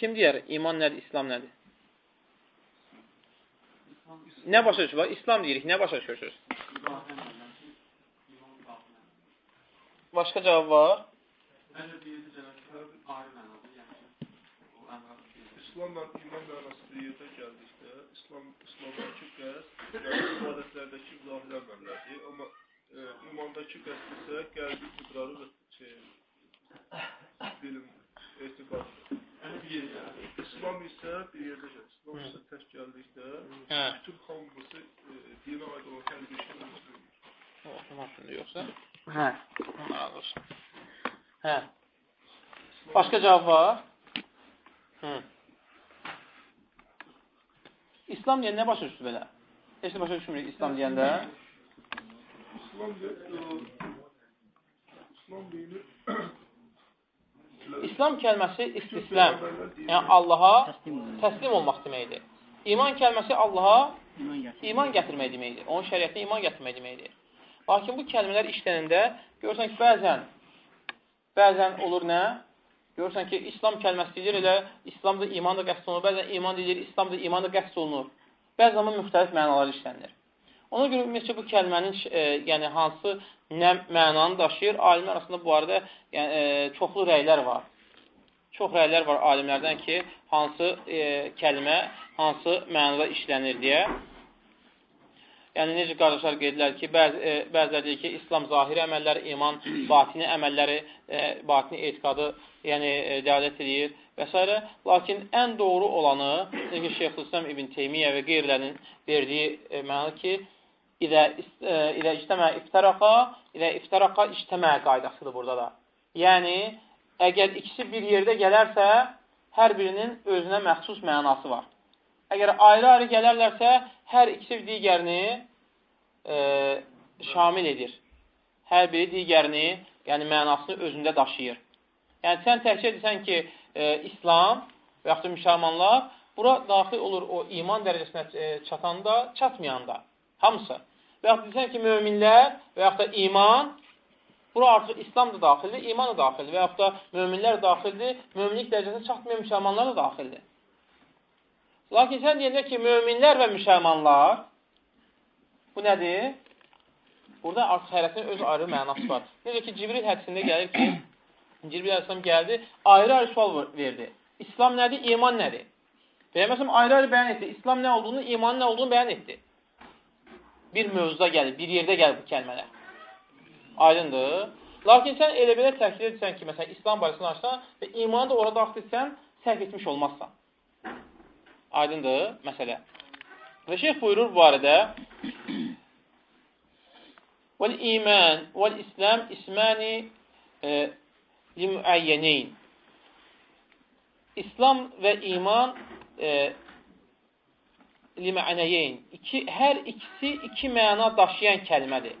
Kim deyər, iman nədir, İslam nədir? Nə başa düşür? İslam deyirik, nə başa düşürsünüz? Başqa cavab var? İslamla iman mənası yerdə gəldikdə, İslam İslamdakı qəsd, yəni ibadətlərdəki zahirə əməllərdir. Amma e, imandakı iki qəsdisə gəldik iqrarı və şey, dilin etiqadı. İslam isə bir yerdə gəlir. İslam isə tək gəldikdə Hə. bütün hamısı e, dinə aid olan hər bir şey özlüyür. Oxumasın yoxsa? Hə. Allah olsun. Hə. Başqa cavab var? Hı. İslam deyəndə nə başa düşdü belə? Heç nə başa düşmürük İslam deyəndə. İslam İslam dini İslam kəlməsi istisləm, yəni Allaha təslim olmaq deməkdir. İman kəlməsi Allaha iman gətirmək deməkdir. Onun şəriətinə iman gətirmək deməkdir. Lakin bu kəlmələr işlənəndə görürsən ki, bəzən bəzən olur nə? Görürsən ki, İslam kəlməsi deyilir elə İslamda iman da qəsd olunur. Bəzən iman deyilir, İslamda iman da qəsd olunur. Bəzi zaman müxtəlif mənalar işlənilir. Ona görə ümumiyyətcə bu kəlmənin e, yəni hansı nə mənanı daşıyır, alimlər arasında bu arada yəni, e, çoxlu rəylər var. Çox rəylər var alimlərdən ki, hansı e, kəlmə hansı mənada işlənir deyə. Yəni necə qardaşlar qeydlər ki, bəzi e, bəziləri deyir ki, İslam zahiri əməlləri, iman batini əməlləri, e, batini etiqadı, yəni e, dəlalət edir və s. Lakin ən doğru olanı, ki, Şeyxülislam İbn Teymiyyə və qeyrilərinin verdiyi e, məna ki, İdə, e, ilə ictəmə iftərəqa, ilə iftərəqa ictəmə qaydasıdır burada da. Yəni, əgər ikisi bir yerdə gələrsə, hər birinin özünə məxsus mənası var. Əgər ayrı-ayrı gələrlərsə, hər ikisi digərini e, şamil edir. Hər biri digərini, yəni mənasını özündə daşıyır. Yəni, sən təkcə desən ki, e, İslam və yaxud da müsəlmanlar, bura daxil olur o iman dərəcəsinə e, çatanda, çatmayanda. Hamısı. Və yaxud desən ki, möminlər və yaxud da iman, bura artıq İslam da daxildir, iman da daxildir və yaxud da möminlər daxildir, möminlik dərəcəsinə çatmayan müsəlmanlar da daxildir. Lakin sən deyəndə ki, möminlər və müsəlmanlar, bu nədir? Burada artıq hərətin öz ayrı mənası var. Necə ki, Cibril hədisində gəlir ki, Cibril Aleyhisselam gəldi, ayrı-ayrı sual verdi. İslam nədir, iman nədir? Peyğəmbər ayrı-ayrı bəyan etdi. İslam nə olduğunu, iman nə olduğunu bəyan etdi bir mövzuda gəlir, bir yerdə gəlir bu kəlmələr. Aydındır. Lakin sən elə belə təkrir edirsən ki, məsələn, İslam barəsində açsan və imanı da orada daxil etsən, səhv etmiş olmazsan. Aydındır məsələ. Və şeyx buyurur bu barədə vəl-islam ismani e, li-müəyyəneyn İslam və iman e, limənəyeyn. İki, hər ikisi iki məna daşıyan kəlmədir.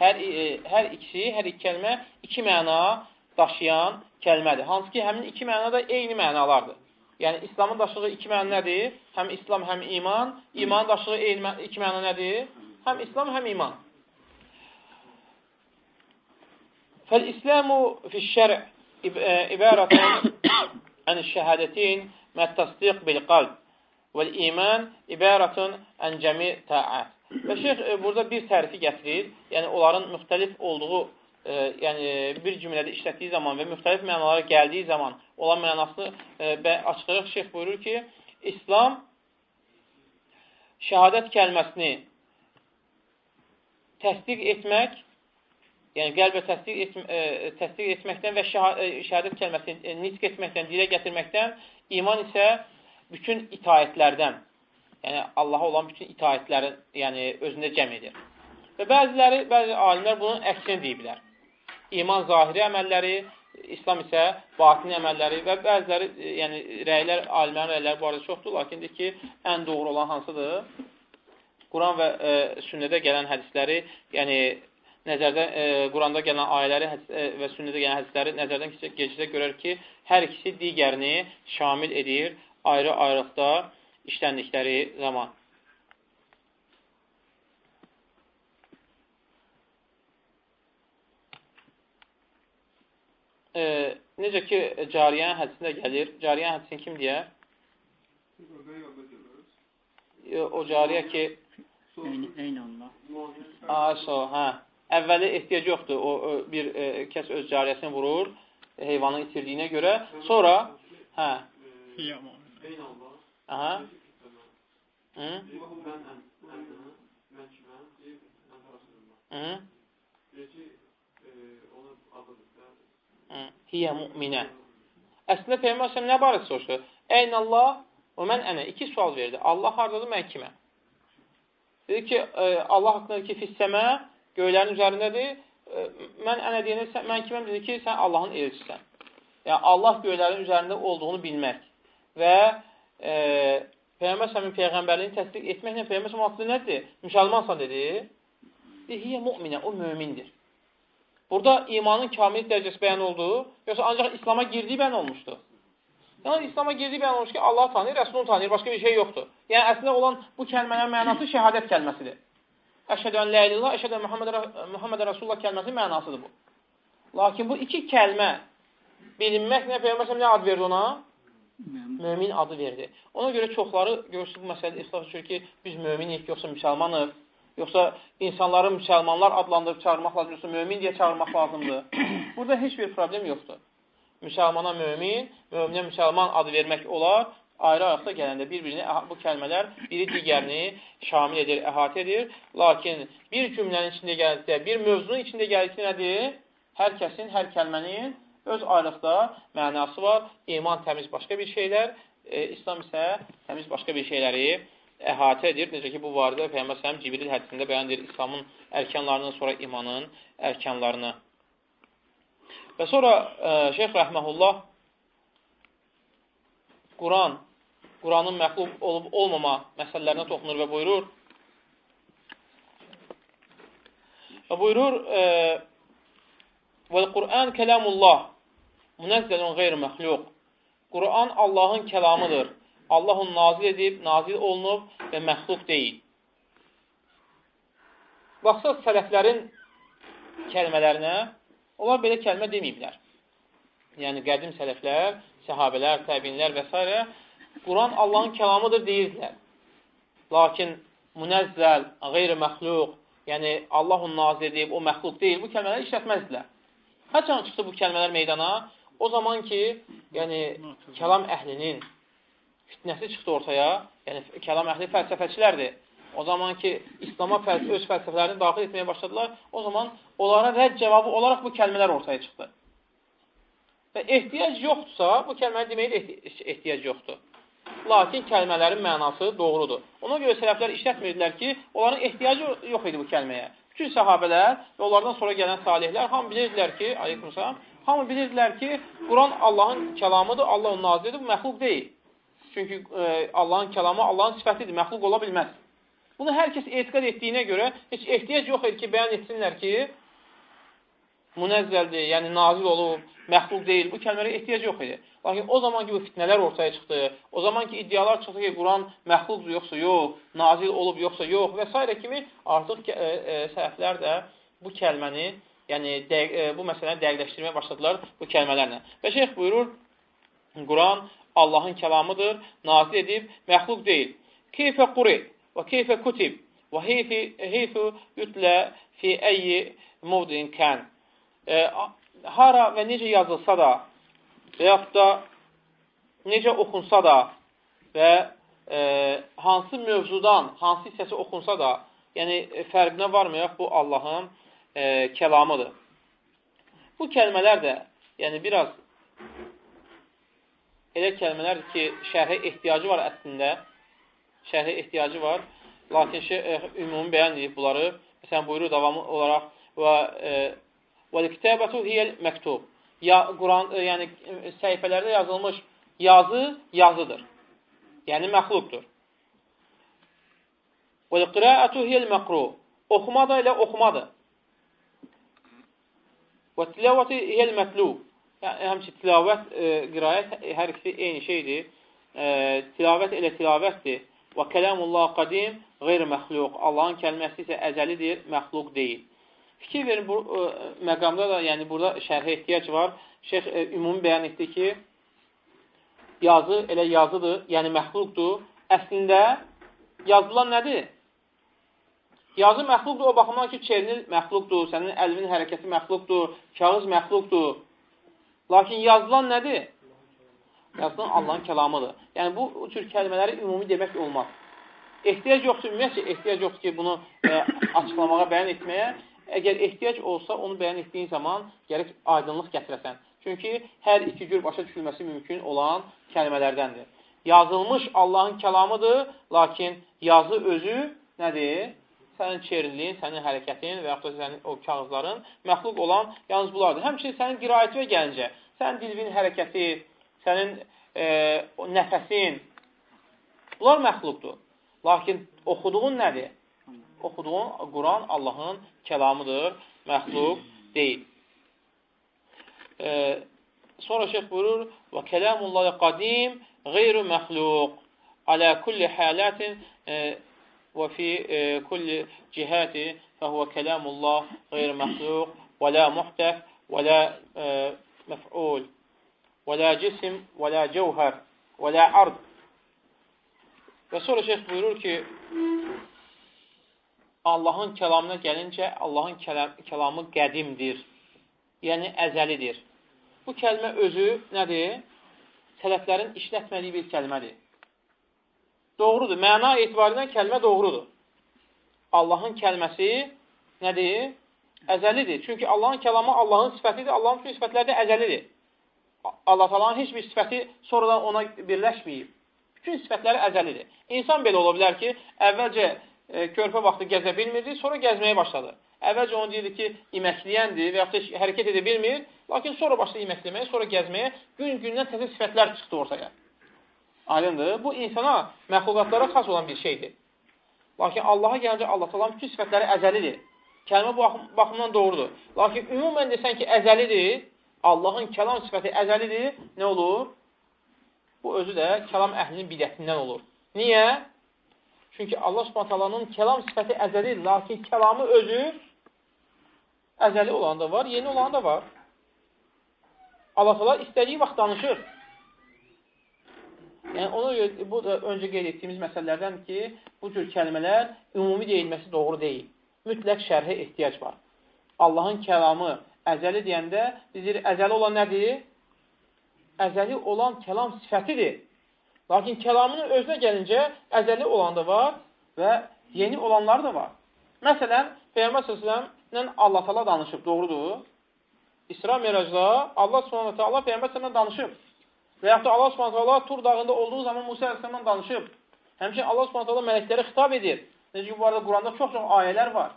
Hər, e, hər ikisi, hər iki kəlmə iki məna daşıyan kəlmədir. Hansı ki, həmin iki məna da eyni mənalardır. Yəni, İslamın daşıdığı iki məna nədir? Həm İslam, həm iman. İmanın daşıdığı eyni, iki məna nədir? Həm İslam, həm iman. Fəl-İslamu fiş-şərዕ ibarətən ən-şəhədətin mət-təsdiq bil-qalb Vəl-iman ibarətun ən cəmi taat. Və şeyx e, burada bir tərifi gətirir. Yəni, onların müxtəlif olduğu, e, yəni bir cümlədə işlətdiyi zaman və müxtəlif mənalara gəldiyi zaman olan mənasını e, açıqlayaraq şeyx buyurur ki, İslam şəhadət kəlməsini təsdiq etmək, yəni qəlbə təsdiq, et, e, təsdiq etməkdən və e, şəhadət kəlməsini e, nitq etməkdən, dilə gətirməkdən, iman isə bütün itaətlərdən, yəni Allaha olan bütün itaətlərin yəni, özündə cəm edir. Və bəziləri, bəzi alimlər bunun əksini deyiblər. İman zahiri əməlləri, İslam isə batini əməlləri və bəziləri, yəni rəylər, alimlərin rəyləri bu arada çoxdur, lakin ki, ən doğru olan hansıdır? Quran və e, sünnədə gələn hədisləri, yəni nəzərdə e, Quranda gələn ayələri hədis, e, və sünnədə gələn hədisləri nəzərdən keçirsə görər ki, hər ikisi digərini şamil edir ayrı-ayrıqda işləndikləri zaman. E, necə ki, cariyənin hədisində gəlir. Cariyənin hədisini kim deyə? O cariyə ki, Eyni Allah. Aşo, hə. Əvvəli ehtiyac yoxdur. O, o bir e, kəs öz cariyəsini vurur, heyvanı itirdiyinə görə. Sonra, hə. Yaman. Aha. Hı? Hı? Hiyə mu'minə. Əslində Peyğəmbər nə barədə soruşdu? Əyn Allah və mən ənə. İki sual verdi. Allah hardadır, mən kiməm? Dedi ki, e, Allah haqqında ki, fissəmə, göylərin üzərindədir. E, mən ənə deyəndə, mən kiməm? Dedi ki, sən Allahın elçisən. Yəni, Allah göylərin üzərində olduğunu bilmək və e, Peyğəmbər səmin Peyğəmbərliğini təsdiq etməklə Peyğəmbər haqqında nədir? Müsəlmansan dedi. Hiyə müminə, o mömindir. Burada imanın kamil dərəcəsi bəyan oldu, yoxsa ancaq İslama girdiyi bəyan olmuşdu. Yəni, İslama girdiyi bəyan olmuş ki, Allah tanıyır, Rəsulunu tanıyır, başqa bir şey yoxdur. Yəni, əslində olan bu kəlmələrin mənası şəhadət kəlməsidir. Əşhədə ən lə illallah, əşhədə Muhammed Rasulullah kəlməsinin mənasıdır bu. Lakin bu iki kəlmə bilinmək nə Peyğəmbər nə ad verdi ona? Mömin adı verdi. Ona görə çoxları görürsünüz bu məsələdə ixtilaf düşür ki, biz möminik, yoxsa müsəlmanıq. Yoxsa insanları müsəlmanlar adlandırıb çağırmaq lazım, yoxsa mömin deyə çağırmaq lazımdır. Burada heç bir problem yoxdur. Müsəlmana mömin, möminə müsəlman adı vermək olar. Ayrı-ayrıqda gələndə bir-birini bu kəlmələr biri digərini şamil edir, əhatə edir. Lakin bir cümlənin içində gəldikdə, bir mövzunun içində gəldikdə nədir? Hər kəsin, hər kəlmənin öz ayrıqda mənası var. İman təmiz başqa bir şeylər, e, İslam isə təmiz başqa bir şeyləri əhatə edir. Necə ki, bu barədə Peyğəmbər səhəm Cibril hədisində bəyan edir İslamın ərkanlarından sonra imanın ərkanlarını. Və sonra ə, Şeyx Rəhməhullah Quran, Quranın məxluq olub olmama məsələlərinə toxunur və buyurur. Və buyurur, e, "Vəl-Qur'an kəlamullah, munəzzəlun qeyr məxluq." Quran Allahın kəlamıdır. Allah onu nazil edib, nazil olunub və məxluq deyil. Baxsaq sələflərin kəlmələrinə, onlar belə kəlmə deməyiblər. Yəni, qədim sələflər, səhabələr, təbinlər və s. Quran Allahın kəlamıdır deyirdilər. Lakin münəzzəl, qeyri məxluq, yəni Allah onu nazil edib, o məxluq deyil, bu kəlmələri işlətməzdilər. Həçən çıxdı bu kəlmələr meydana? O zaman ki, yəni, kəlam əhlinin fitnəsi çıxdı ortaya, yəni kəlam əhli fəlsəfəçilərdir. O zaman ki, İslama fəls öz fəlsəfələrini daxil etməyə başladılar, o zaman onlara rədd cavabı olaraq bu kəlmələr ortaya çıxdı. Və ehtiyac yoxdursa, bu kəlməni deməyə ehtiyac yoxdur. Lakin kəlmələrin mənası doğrudur. Ona görə sələflər işlətmirdilər ki, onların ehtiyacı yox idi bu kəlməyə. Bütün səhabələr və onlardan sonra gələn salihlər hamı bilirdilər ki, aleykümsəlam, hamı bilirdilər ki, Quran Allahın kəlamıdır, Allah onun naziridir, bu məxluq deyil. Çünki e, Allahın kəlamı Allahın sifətidir, məxluq ola bilməz. Bunu hər kəs etiqad etdiyinə görə heç ehtiyac yox idi ki, bəyan etsinlər ki, münəzzəldir, yəni nazil olub, məxluq deyil. Bu kəlmələrə ehtiyac yox idi. Lakin o zaman ki, bu fitnələr ortaya çıxdı, o zaman ki, iddialar çıxdı ki, Quran məxluqdur, yoxsa yox, nazil olub, yoxsa yox və s. kimi artıq e, e, səhəflər də bu kəlməni, yəni dəq, e, bu məsələni dəqiqləşdirməyə başladılar bu kəlmələrlə. Və şeyx buyurur, Quran Allahın kəlamıdır, nazil edib, məxluq deyil. Keyfə quri və keyfə kutib və heyfü yutlə fi əyyi muvdin kən. E, hara və necə yazılsa da və yaxud da necə oxunsa da və e, hansı mövzudan, hansı hissəsi oxunsa da, yəni e, fərqinə varmayaq, bu Allahın e, kəlamıdır. Bu kəlmələr də yəni biraz elə kəlmələrdir ki, şərhə ehtiyacı var əslində. Şərhə ehtiyacı var. Lakin şey, e, ümumi bəyan edib bunları. Məsələn, buyurur davamı olaraq və e, vəl-kitabətu hiyəl məktub. Ya, Quran, e, yəni səhifələrdə yazılmış yazı yazıdır. Yəni məxluqdur. Vəl-qiraətu hiyəl məqru. Oxuma da elə oxumadır. Və tilavəti hiyəl mətlub. Yəni, həmçə tilavət, e, qirayət hər ikisi eyni şeydir. E, tilavət elə tilavətdir. Və kələmullah qadim qeyr məxluq. Allahın kəlməsi isə əzəlidir, məxluq deyil. Fikir verin, bu e, məqamda da, yəni burada şərhə ehtiyac var. Şeyx e, ümumi bəyan etdi ki, yazı elə yazıdır, yəni məxluqdur. Əslində yazılan nədir? Yazı məxluqdur o baxımdan ki, çernil məxluqdur, sənin əlvin hərəkəti məxluqdur, kağız məxluqdur. Lakin yazılan nədir? Yazılan Allahın kəlamıdır. Yəni, bu cür kəlmələri ümumi demək olmaz. Ehtiyac yoxdur, ümumiyyətcə ehtiyac yoxdur ki, bunu e, açıqlamağa, bəyan etməyə. Əgər ehtiyac olsa, onu bəyan etdiyin zaman gərək aydınlıq gətirəsən. Çünki hər iki cür başa düşülməsi mümkün olan kəlmələrdəndir. Yazılmış Allahın kəlamıdır, lakin yazı özü nədir? Sənin çerinliyin, sənin hərəkətin və yaxud da sənin o kağızların məxluq olan yalnız bunlardır. Həmçinin sənin qirayətinə gəlincə, sənin dilvin hərəkəti, sənin e, nəfəsin, bunlar məxluqdur. Lakin oxuduğun nədir? Oxuduğun Quran Allahın kəlamıdır, məxluq deyil. E, sonra şeyh buyurur, və kələmullahi qadim qeyru məxluq alə kulli halətin e, və fi e, kulli cihəti fəhvə kələmullah qeyru məxluq və la muhtəf və la e, məf'ul və la cisim və la cəvhər və la ard Və sonra şeyh buyurur ki, Allahın kəlamına gəlincə, Allahın kəlamı qədimdir, yəni əzəlidir. Bu kəlmə özü nədir? Sələflərin işlətmədiyi bir kəlmədir. Doğrudur, məna etibarindən kəlmə doğrudur. Allahın kəlməsi nədir? Əzəlidir. Çünki Allahın kəlamı Allahın sifətidir, Allahın bütün sifətləri də əzəlidir. Allah talanın heç bir sifəti sonradan ona birləşməyib. Bütün sifətləri əzəlidir. İnsan belə ola bilər ki, əvvəlcə e, körpə vaxtı gəzə bilmirdi, sonra gəzməyə başladı. Əvvəlcə onu deyirdi ki, iməkləyəndir və yaxud da hərəkət edə bilmir, lakin sonra başladı iməkləməyə, sonra gəzməyə, gün-gündən təzə sifətlər çıxdı ortaya. Aydındır. Bu insana, məxluqatlara xas olan bir şeydir. Lakin Allaha gəlincə Allah talan bütün sifətləri əzəlidir. Kəlmə bu baxımdan doğrudur. Lakin ümumən desən ki, əzəlidir, Allahın kəlam sifəti əzəlidir, nə olur? Bu özü də kəlam əhlinin bidətindən olur. Niyə? Çünki Allah subhantalanın kəlam sifəti əzəlidir, lakin kəlamı özü əzəli olan da var, yeni olan da var. Allah təala istədiyi vaxt danışır. Yəni, ona görə, bu da öncə qeyd etdiyimiz məsələlərdən ki, bu cür kəlmələr ümumi deyilməsi doğru deyil. Mütləq şərhə ehtiyac var. Allahın kəlamı əzəli deyəndə, bizir, əzəli olan nədir? Əzəli olan kəlam sifətidir. Lakin kəlamının özünə gəlincə, əzəli olan da var və yeni olanlar da var. Məsələn, Peyyəmbər s.ə.vələ Allah tala danışıb, doğrudur. İsra Miracda Allah s.ə.və Peyyəmbər s.ə.və danışıb. Və yaxud da Allah Subhanahu Tur dağında olduğu zaman Musa əleyhissalamla danışıb. Həmçinin Allah Subhanahu mələklərə xitab edir. Necə ki, bu arada Quranda çox-çox ayələr var.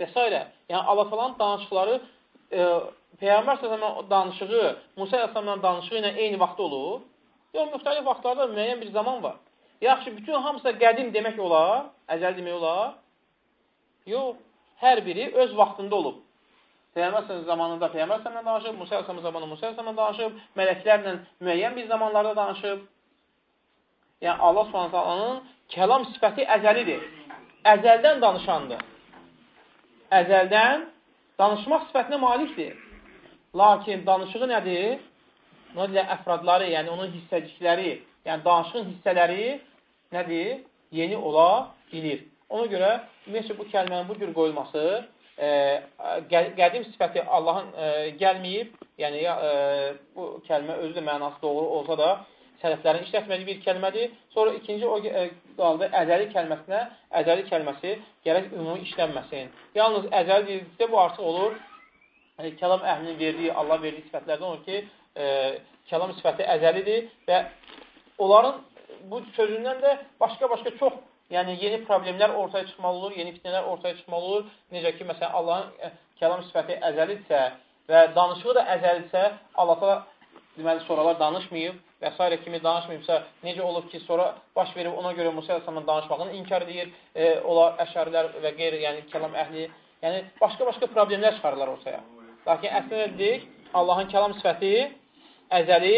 Və s. Yəni Allah Taala'nın danışıqları e, Peyğəmbər sallallahu danışığı Musa əleyhissalamla danışığı ilə eyni vaxtda olur. Yox, müxtəlif vaxtlarda müəyyən bir zaman var. Yaxşı, bütün hamısı qədim demək olar, əzəl demək olar. Yox, hər biri öz vaxtında olub. Peyğəmbər zamanında Peyğəmbər sələmlə danışıb, Musa sələmə zamanında Musa sələmlə danışıb, mələklərlə müəyyən bir zamanlarda danışıb. Yəni, Allah subhanətəlanın kəlam sifəti əzəlidir. Əzəldən danışandır. Əzəldən danışmaq sifətinə malikdir. Lakin danışığı nədir? Ona deyilər, əfradları, yəni onun hissəcikləri, yəni danışığın hissələri nədir? Yeni ola bilir. Ona görə, ümumiyyətlə, bu kəlmənin bu cür qoyulması e, qədim sifəti Allahın e, gəlməyib, yəni e, bu kəlmə özü də mənası doğru olsa da, sələflərin işlətmədiyi bir kəlmədir. Sonra ikinci o e, qaldı əzəli kəlməsinə, əzəli kəlməsi gərək ümumi işlənməsin. Yalnız əzəli dedikdə bu artıq olur, e, kəlam əhlinin verdiyi, Allah verdiyi sifətlərdən olur ki, e, kəlam sifəti əzəlidir və onların bu sözündən də başqa-başqa çox Yəni, yeni problemlər ortaya çıxmalı olur, yeni fitnələr ortaya çıxmalı olur. Necə ki, məsələn, Allahın e, kəlam sifəti əzəlidirsə və danışığı da əzəlidirsə, Allah deməli, sonralar danışmayıb və s. kimi danışmayıbsa, necə olub ki, sonra baş verib ona görə Musa Əsəmin danışmağını inkar edir, e, onlar əşarilər və qeyri, yəni kəlam əhli, yəni başqa-başqa problemlər çıxarırlar ortaya. Lakin əslində dedik, Allahın kəlam sifəti əzəli,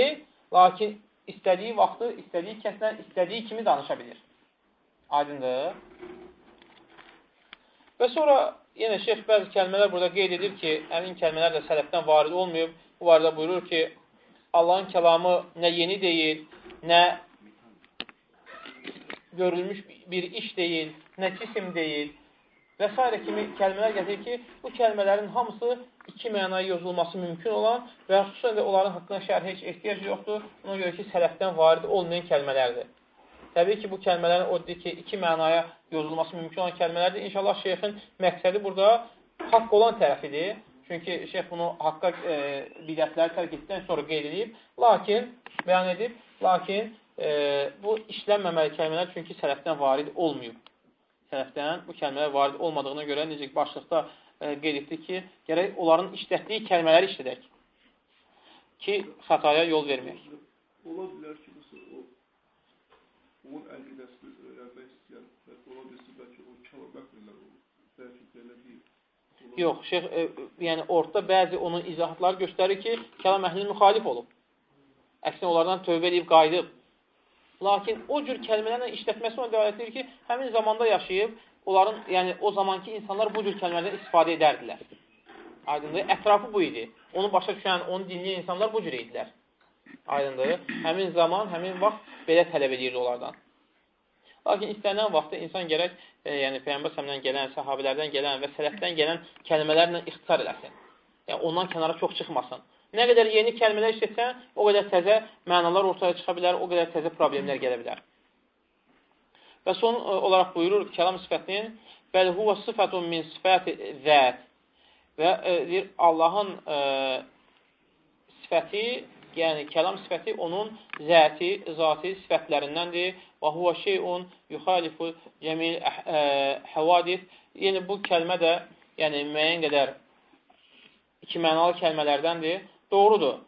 lakin istədiyi vaxtı, istədiyi kəsdən, istədiyi kimi danışa bilir. Aydındır. Və sonra yenə şeyx bəzi kəlmələr burada qeyd edir ki, həmin kəlmələr də sələfdən varid olmayıb. Bu barədə buyurur ki, Allahın kəlamı nə yeni deyil, nə görülmüş bir iş deyil, nə cisim deyil və s. kimi kəlmələr gətirir ki, bu kəlmələrin hamısı iki mənaya yozulması mümkün olan və xüsusən də onların haqqında şərh heç ehtiyac yoxdur. Ona görə ki, sələfdən varid olmayan kəlmələrdir. Təbii ki, bu kəlmələrin o ki, iki mənaya yozulması mümkün olan kəlmələrdir. İnşallah şeyxin məqsədi burada haqq olan tərəfidir. Çünki şeyh bunu haqqa e, bidətləri tərk etdikdən sonra qeyd edib. Lakin, bəyan edib, lakin e, bu işlənməməli kəlmələr çünki sələfdən varid olmayıb. Sələfdən bu kəlmələr varid olmadığına görə necə başlıqda e, qeyd etdi ki, gərək onların işlətdiyi kəlmələri işlədək ki, xətaya yol vermək. Ola bilər ki, o, onun əqidəsini öyrənmək istəyən, ola bilsin, bəlkə o kəlam bəxmirlər olur. Bəlkə deyil. Yox, şeyx, e, yəni orada bəzi onun izahatları göstərir ki, kəlam əhlinin müxalif olub. Əksinə onlardan tövbə edib qayıdıb. Lakin o cür kəlmələrlə işlətməsi ona dəvət edir ki, həmin zamanda yaşayıb, onların, yəni o zamanki insanlar bu cür kəlmələrdən istifadə edərdilər. Aydındır, ətrafı bu idi. Onu başa düşən, onu dinləyən insanlar bu cür idilər. Aydındır, həmin zaman, həmin vaxt belə tələb edirdi onlardan. Lakin istənilən vaxtda insan gərək, e, yəni Peyğəmbər səmdən gələn, səhabələrdən gələn və sələfdən gələn kəlmələrlə ixtisar eləsin. Yəni ondan kənara çox çıxmasın. Nə qədər yeni kəlmələr işlətsən, o qədər təzə mənalar ortaya çıxa bilər, o qədər təzə problemlər gələ bilər. Və son e, olaraq buyurur kəlam sifətinin bəl huva sıfatun min sifəti zət və e, deyir Allahın e, sifəti, yəni kəlam sifəti onun zəti, zati sifətlərindəndir və huva şeyun yuxalifu cəmil həvadis. Yəni, bu kəlmə də yəni, müəyyən qədər iki mənalı kəlmələrdəndir. Doğrudur,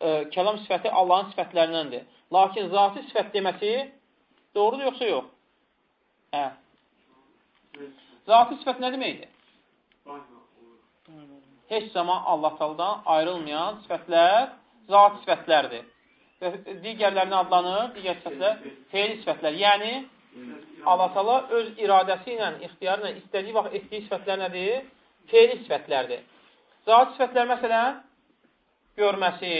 e, kəlam sifəti Allahın sifətlərindəndir. Lakin zati sifət deməsi doğrudur, yoxsa yox? Hə. Zati sifət nə deməkdir? Heç zaman Allah taldan ayrılmayan sifətlər zati sifətlərdir və digərlərinə adlanır, digər sifətlər, feil sifətlər. Yəni, Allah tala öz iradəsi ilə, ixtiyarı ilə istədiyi vaxt etdiyi sifətlər nədir? Feil sifətlərdir. Zat sifətlər, məsələn, görməsi,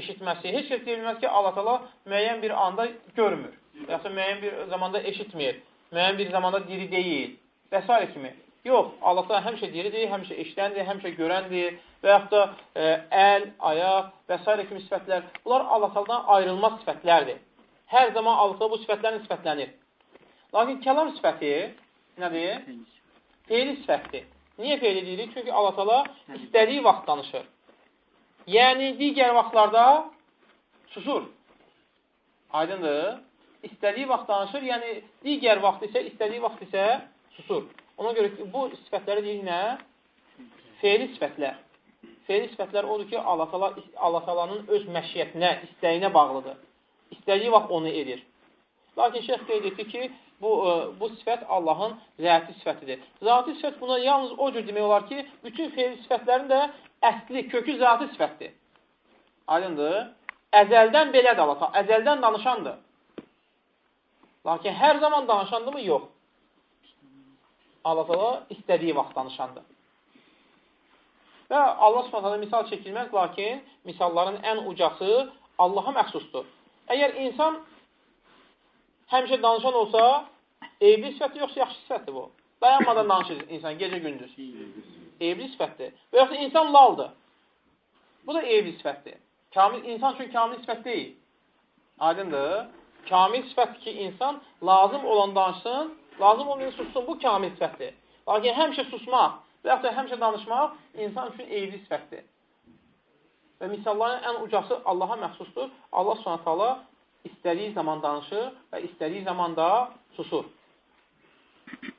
eşitməsi. Heç kəs deyə bilməz ki, Allah tala müəyyən bir anda görmür. Yaxşı, müəyyən bir zamanda eşitmir. Müəyyən bir zamanda diri deyil. Və s. kimi. Yox, Allah da həmişə diridir, həmişə eşidəndir, həmişə görəndir və yaxud da e, əl, ayaq və s. kimi sifətlər. Bunlar Allah Taala'dan ayrılmaz sifətlərdir. Hər zaman Allah bu sifətlərlə sifətlənir. Lakin kəlam sifəti nədir? Feyli sifətdir. Niyə feyli deyirik? Çünki Allah Taala istədiyi vaxt danışır. Yəni digər vaxtlarda susur. Aydındır? İstədiyi vaxt danışır, yəni digər vaxt isə, istədiyi vaxt isə susur. Ona görə ki, bu sifətləri deyir nə? Feili sifətlər. Feili sifətlər odur ki, Allah Taala'nın öz məşiyyətinə, istəyinə bağlıdır. İstədiyi vaxt onu edir. Lakin şeyx qeyd etdi ki, bu e, bu sifət Allahın zəti sifətidir. Zati sifət buna yalnız o cür demək olar ki, bütün feil sifətlərin də əsli, kökü zati sifətdir. Aydındır? Əzəldən belədir Allah. Əzəldən danışandır. Lakin hər zaman danışandırmı? Yox. Allah Taala istədiyi vaxt danışandır. Və Allah Subhanahu misal çəkilməz, lakin misalların ən ucası Allaha məxsusdur. Əgər insan həmişə danışan olsa, eybi sifətdir yoxsa yaxşı sifətdir bu? Dayanmadan danışır insan gecə gündüz. Eybi sifətdir. Və yoxsa insan laldır. Bu da eybi sifətdir. Kamil insan üçün kamil sifət deyil. Aydındır? Kamil sifətdir ki, insan lazım olan danışsın, lazım olmayan sussun, bu kamil sifətdir. Lakin həmişə susmaq və yaxud da həmişə danışmaq insan üçün eyvli sifətdir. Və misalların ən ucası Allaha məxsusdur. Allah s.ə.v istədiyi zaman danışır və istədiyi zaman da susur.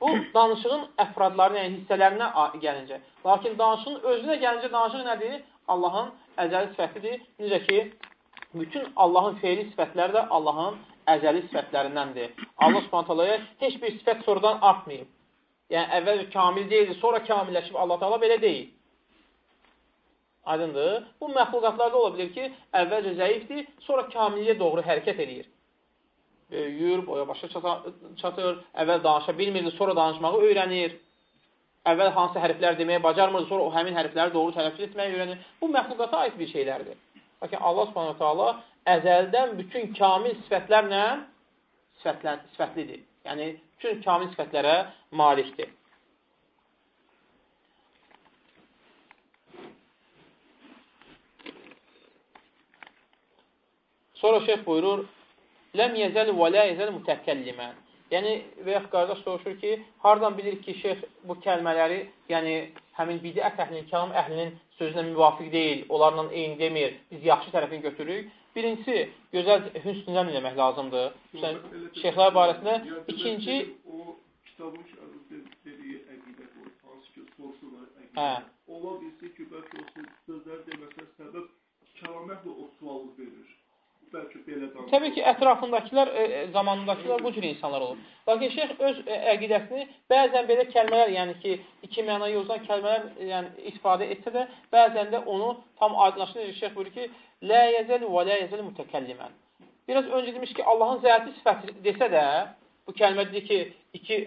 Bu, danışığın əfradlarına, yəni hissələrinə gəlincə. Lakin danışığın özünə gəlincə danışıq nədir? Allahın əzəli sifətidir. Necə ki, bütün Allahın feili sifətləri də Allahın əzəli sifətlərindəndir. Allah subhanətələyə heç bir sifət sonradan artmayıb. Yəni, əvvəl kamil deyildi, sonra kamilləşib Allah taala belə deyil. Aydındır? Bu məxluqatlarda ola bilir ki, əvvəlcə zəifdir, sonra kamilliyə doğru hərəkət edir. Böyüyür, boya başa çatır, əvvəl danışa bilmirdi, sonra danışmağı öyrənir. Əvvəl hansı hərflər deməyə bacarmırdı, sonra o həmin hərfləri doğru tələffüz etməyi öyrənir. Bu məxluqata aid bir şeylərdir. Lakin Allah subhanahu ta'ala əzəldən bütün kamil sifətlərlə sifətlən, sifətlidir. Yəni, bütün kamil sifətlərə malikdir. Sonra şeyh buyurur, Ləm yəzəl və lə yəzəl mütəkəllimən. Yəni, və yaxud qardaş soruşur ki, hardan bilir ki, şeyx bu kəlmələri, yəni həmin bidət əhlinin, kəlam əhlinin sözünə müvafiq deyil, onlarla eyni demir, biz yaxşı tərəfini götürürük. Birincisi, gözəl hüsnündən eləmək lazımdır. Sən, şeyxlər barəsində. İkinci... O kitabın dediyi əqidə hansı ki, sorsular əqidə. Hə. Ola bilsin ki, bəlkə o sözlər deməsə səbəb kəlamətlə o sualı verir. Bəlkə belə danışır. Təbii ki, ətrafındakılar, e, e, zamanındakılar bu cür insanlar olur. Lakin şeyx öz e, əqidəsini bəzən belə kəlmələr, yəni ki, iki məna yozdan kəlmələr yəni, istifadə etsə də, bəzən də onu tam aydınlaşdırır. Şeyx buyurur ki, Lə yəzəl və lə yəzəl mütəkəllimən. Biraz öncə demiş ki, Allahın zəti sifəti desə də, bu kəlmə deyir ki, iki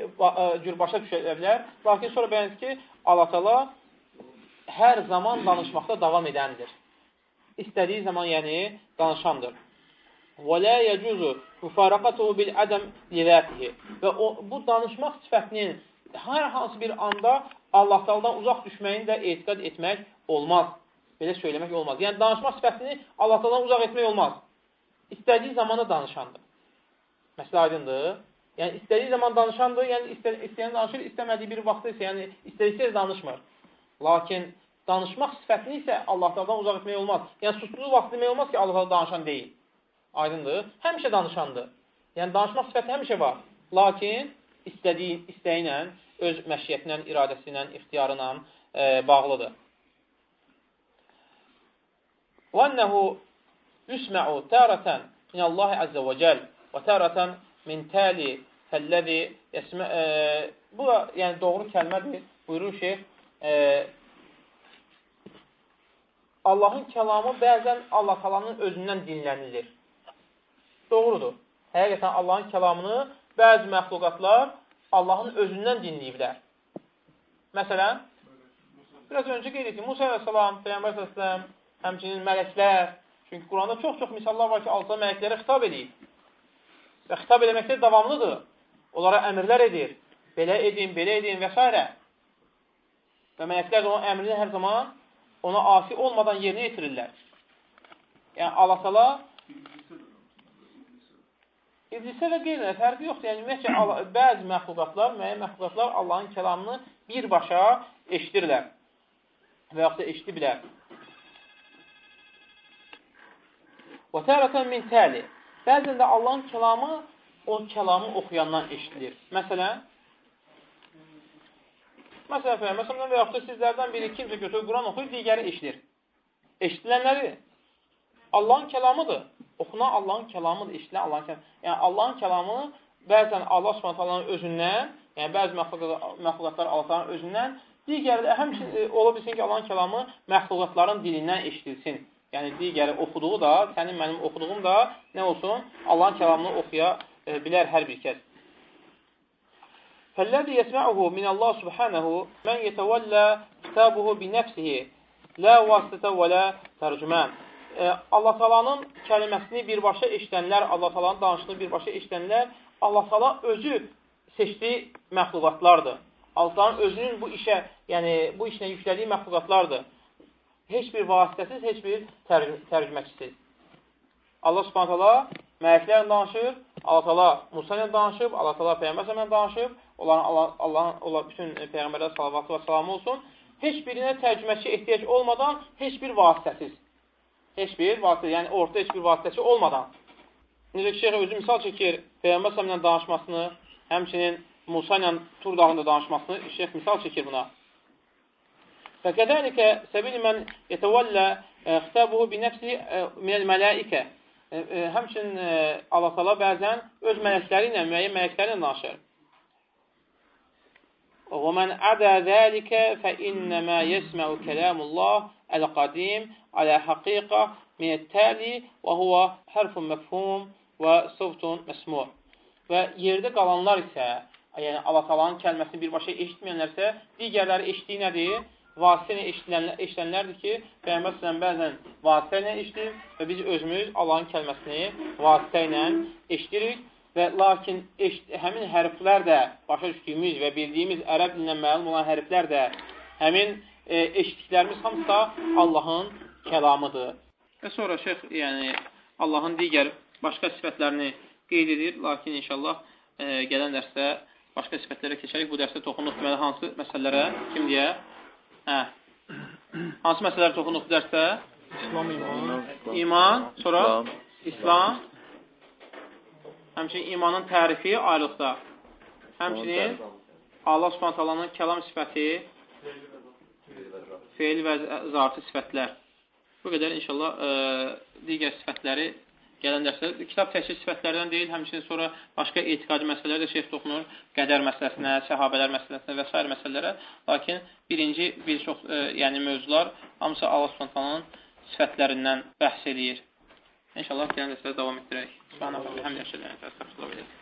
cür başa düşə bilər. Lakin sonra bəyənir ki, Allah təala hər zaman danışmaqda davam edəndir. İstədiyi zaman, yəni, danışandır. Və lə yəcuzu müfaraqatuhu bil ədəm lirətihi. Və o, bu danışmaq sifətinin hər hansı bir anda Allah Taala'dan uzaq düşməyini də etiqad etmək olmaz. Belə söyləmək olmaz. Yəni danışmaq sifətini Allah Taala'dan uzaq etmək olmaz. İstədiyi zamanda danışandır. Məsələ aydındır. Yəni istədiyi zaman danışandır, yəni istə, istəyən danışır, istəmədiyi bir vaxtda isə, yəni istədiksə danışmır. Lakin danışmaq sifətini isə Allah Taala'dan uzaq etmək olmaz. Yəni susduğu vaxt demək olmaz ki, Allah Taala danışan deyil. Aydındır? Həmişə danışandır. Yəni, danışmaq sifəti həmişə var. Lakin istədiyi, istəyi ilə, öz məşiyyətinlə, iradəsi ilə, ixtiyarına e, bağlıdır. وَأَنَّهُ يُسْمَعُ تَارَةً مِنَ اللّٰهِ عَزَّ وَجَلْ وَتَارَةً مِنْ تَالِ فَالَّذِي يَسْمَ e, Bu da yəni, doğru kəlmədir. Buyurur şeyh, e, Allahın kəlamı bəzən Allah talanın özündən dinlənilir. Doğrudur. Həqiqətən Allahın kəlamını bəzi məxluqatlar Allahın özündən dinləyiblər. Məsələn, biraz öncə qeyd etdik, Musa əleyhissalam, Peyğəmbər əleyhissalam, həmçinin mələklər, çünki Quranda çox-çox misallar var ki, Allah mələklərə xitab edib. Və xitab eləməkdə davamlıdır. Onlara əmrlər edir. Belə edin, belə edin və s. Və mələklər onun əmrini hər zaman ona asi olmadan yerinə yetirirlər. Yəni, Allah-Teala İblisə və qeyrinə fərqi yoxdur. Yəni, ümumiyyətcə, bəzi məxluqatlar, müəyyən məxluqatlar Allahın kəlamını birbaşa eşidirlər və yaxud da eşidiblər. Və tərətən min təli. Bəzən də Allahın kəlamı o kəlamı oxuyandan eşidilir. Məsələn, məsələn, Peyğəmbər və yaxud da sizlərdən biri kimsə götürür Quran oxuyur, digəri eşidir. Eşidilənləri Allahın kəlamıdır oxunan Allahın kəlamıdır, işlən Allahın kəlamı. Yəni, Allahın kəlamı bəzən Allah subhanətələrin özündən, yəni bəzi məxluqatlar Allahın özündən, digəri də həmçin e, ola bilsin ki, Allahın kəlamı məxluqatların dilindən eşidilsin. Yəni, digəri oxuduğu da, sənin mənim oxuduğum da nə olsun? Allahın kəlamını oxuya e, bilər hər bir kəs. فالذي يسمعه من الله سبحانه من يتولى كتابه بنفسه لا واسطة ولا ترجمان e, Allah talanın kəliməsini birbaşa eşidənlər, Allah talanın danışdığını birbaşa eşidənlər, Allah talan özü seçdiyi məxluqatlardır. Allah talanın özünün bu işə, yəni bu işlə yüklədiyi məxluqatlardır. Heç bir vasitəsiz, heç bir tərcüməkisiz. Allah subhanət hala mələklərlə danışır, Allah tala Musa ilə danışıb, Allah tala Peyğəmbər ilə danışıb, onların Allah, Allah, Allah bütün Peyğəmbərlər salavatı və salamı olsun. Heç birinə tərcüməçi ehtiyac olmadan, heç bir vasitəsiz heç bir vasitə, yəni orta heç bir vasitəçi olmadan. Necə ki, şeyh özü misal çəkir Peyğəmbər səmlə danışmasını, həmçinin Musa ilə Tur dağında danışmasını şeyh misal çəkir buna. Və qədəlikə səbil mən yetəvəllə e, xitəbuhu bi nəfsi e, minəl mələikə. E, həmçinin Allah təala bəzən öz mələkləri ilə, müəyyən mələkləri ilə danışır. ومن عدا ذلك فإنما يسمع كلام الله القديم على حقيقة من التالي وهو حرف مفhum və savtun məsmu. Və yerdə qalanlar isə, yəni Allah Taala'nın kəlməsini birbaşa eşitməyənlər isə digərləri eşitdiyi nədir? Vasitə ilə eşidilənlər, eşidənlərdir ki, Peyğəmbər sallallahu bəzən vasitə ilə eşidir və biz özümüz Allahın kəlməsini vasitə ilə eşidirik və lakin eşit, həmin hərflər də başa düşdüyümüz və bildiyimiz ərəb dilindən məlum olan hərflər də həmin e, eşitdiklərimiz hamısı da Allahın kəlamıdır. Və sonra şeyx, yəni Allahın digər başqa sifətlərini qeyd edir, lakin inşallah e, gələn dərsdə başqa sifətlərə keçərik. Bu dərsdə toxunduq deməli hansı məsələlərə? Kim deyə? Hə. Hansı məsələlərə toxunduq bu dərsdə? İslam iman. İman, sonra İslam. Həmçinin imanın tərifi ayrılıqda. Həmçinin Allah Subhanahu taalanın kəlam sifəti, feil və zati sifətlər. Bu qədər inşallah ə, digər sifətləri gələn dərsdə. Kitab təkcə sifətlərdən deyil, həmçinin sonra başqa etiqadi məsələlərə də şeyh toxunur. Qədər məsələsinə, səhabələr məsələsinə və s. məsələlərə. Lakin birinci bir çox ə, yəni mövzular hamısı Allah Subhanahu sifətlərindən bəhs eləyir. İnşallah gələn dərsdə davam etdirək. Subhanahu və bihamdihi əşhədu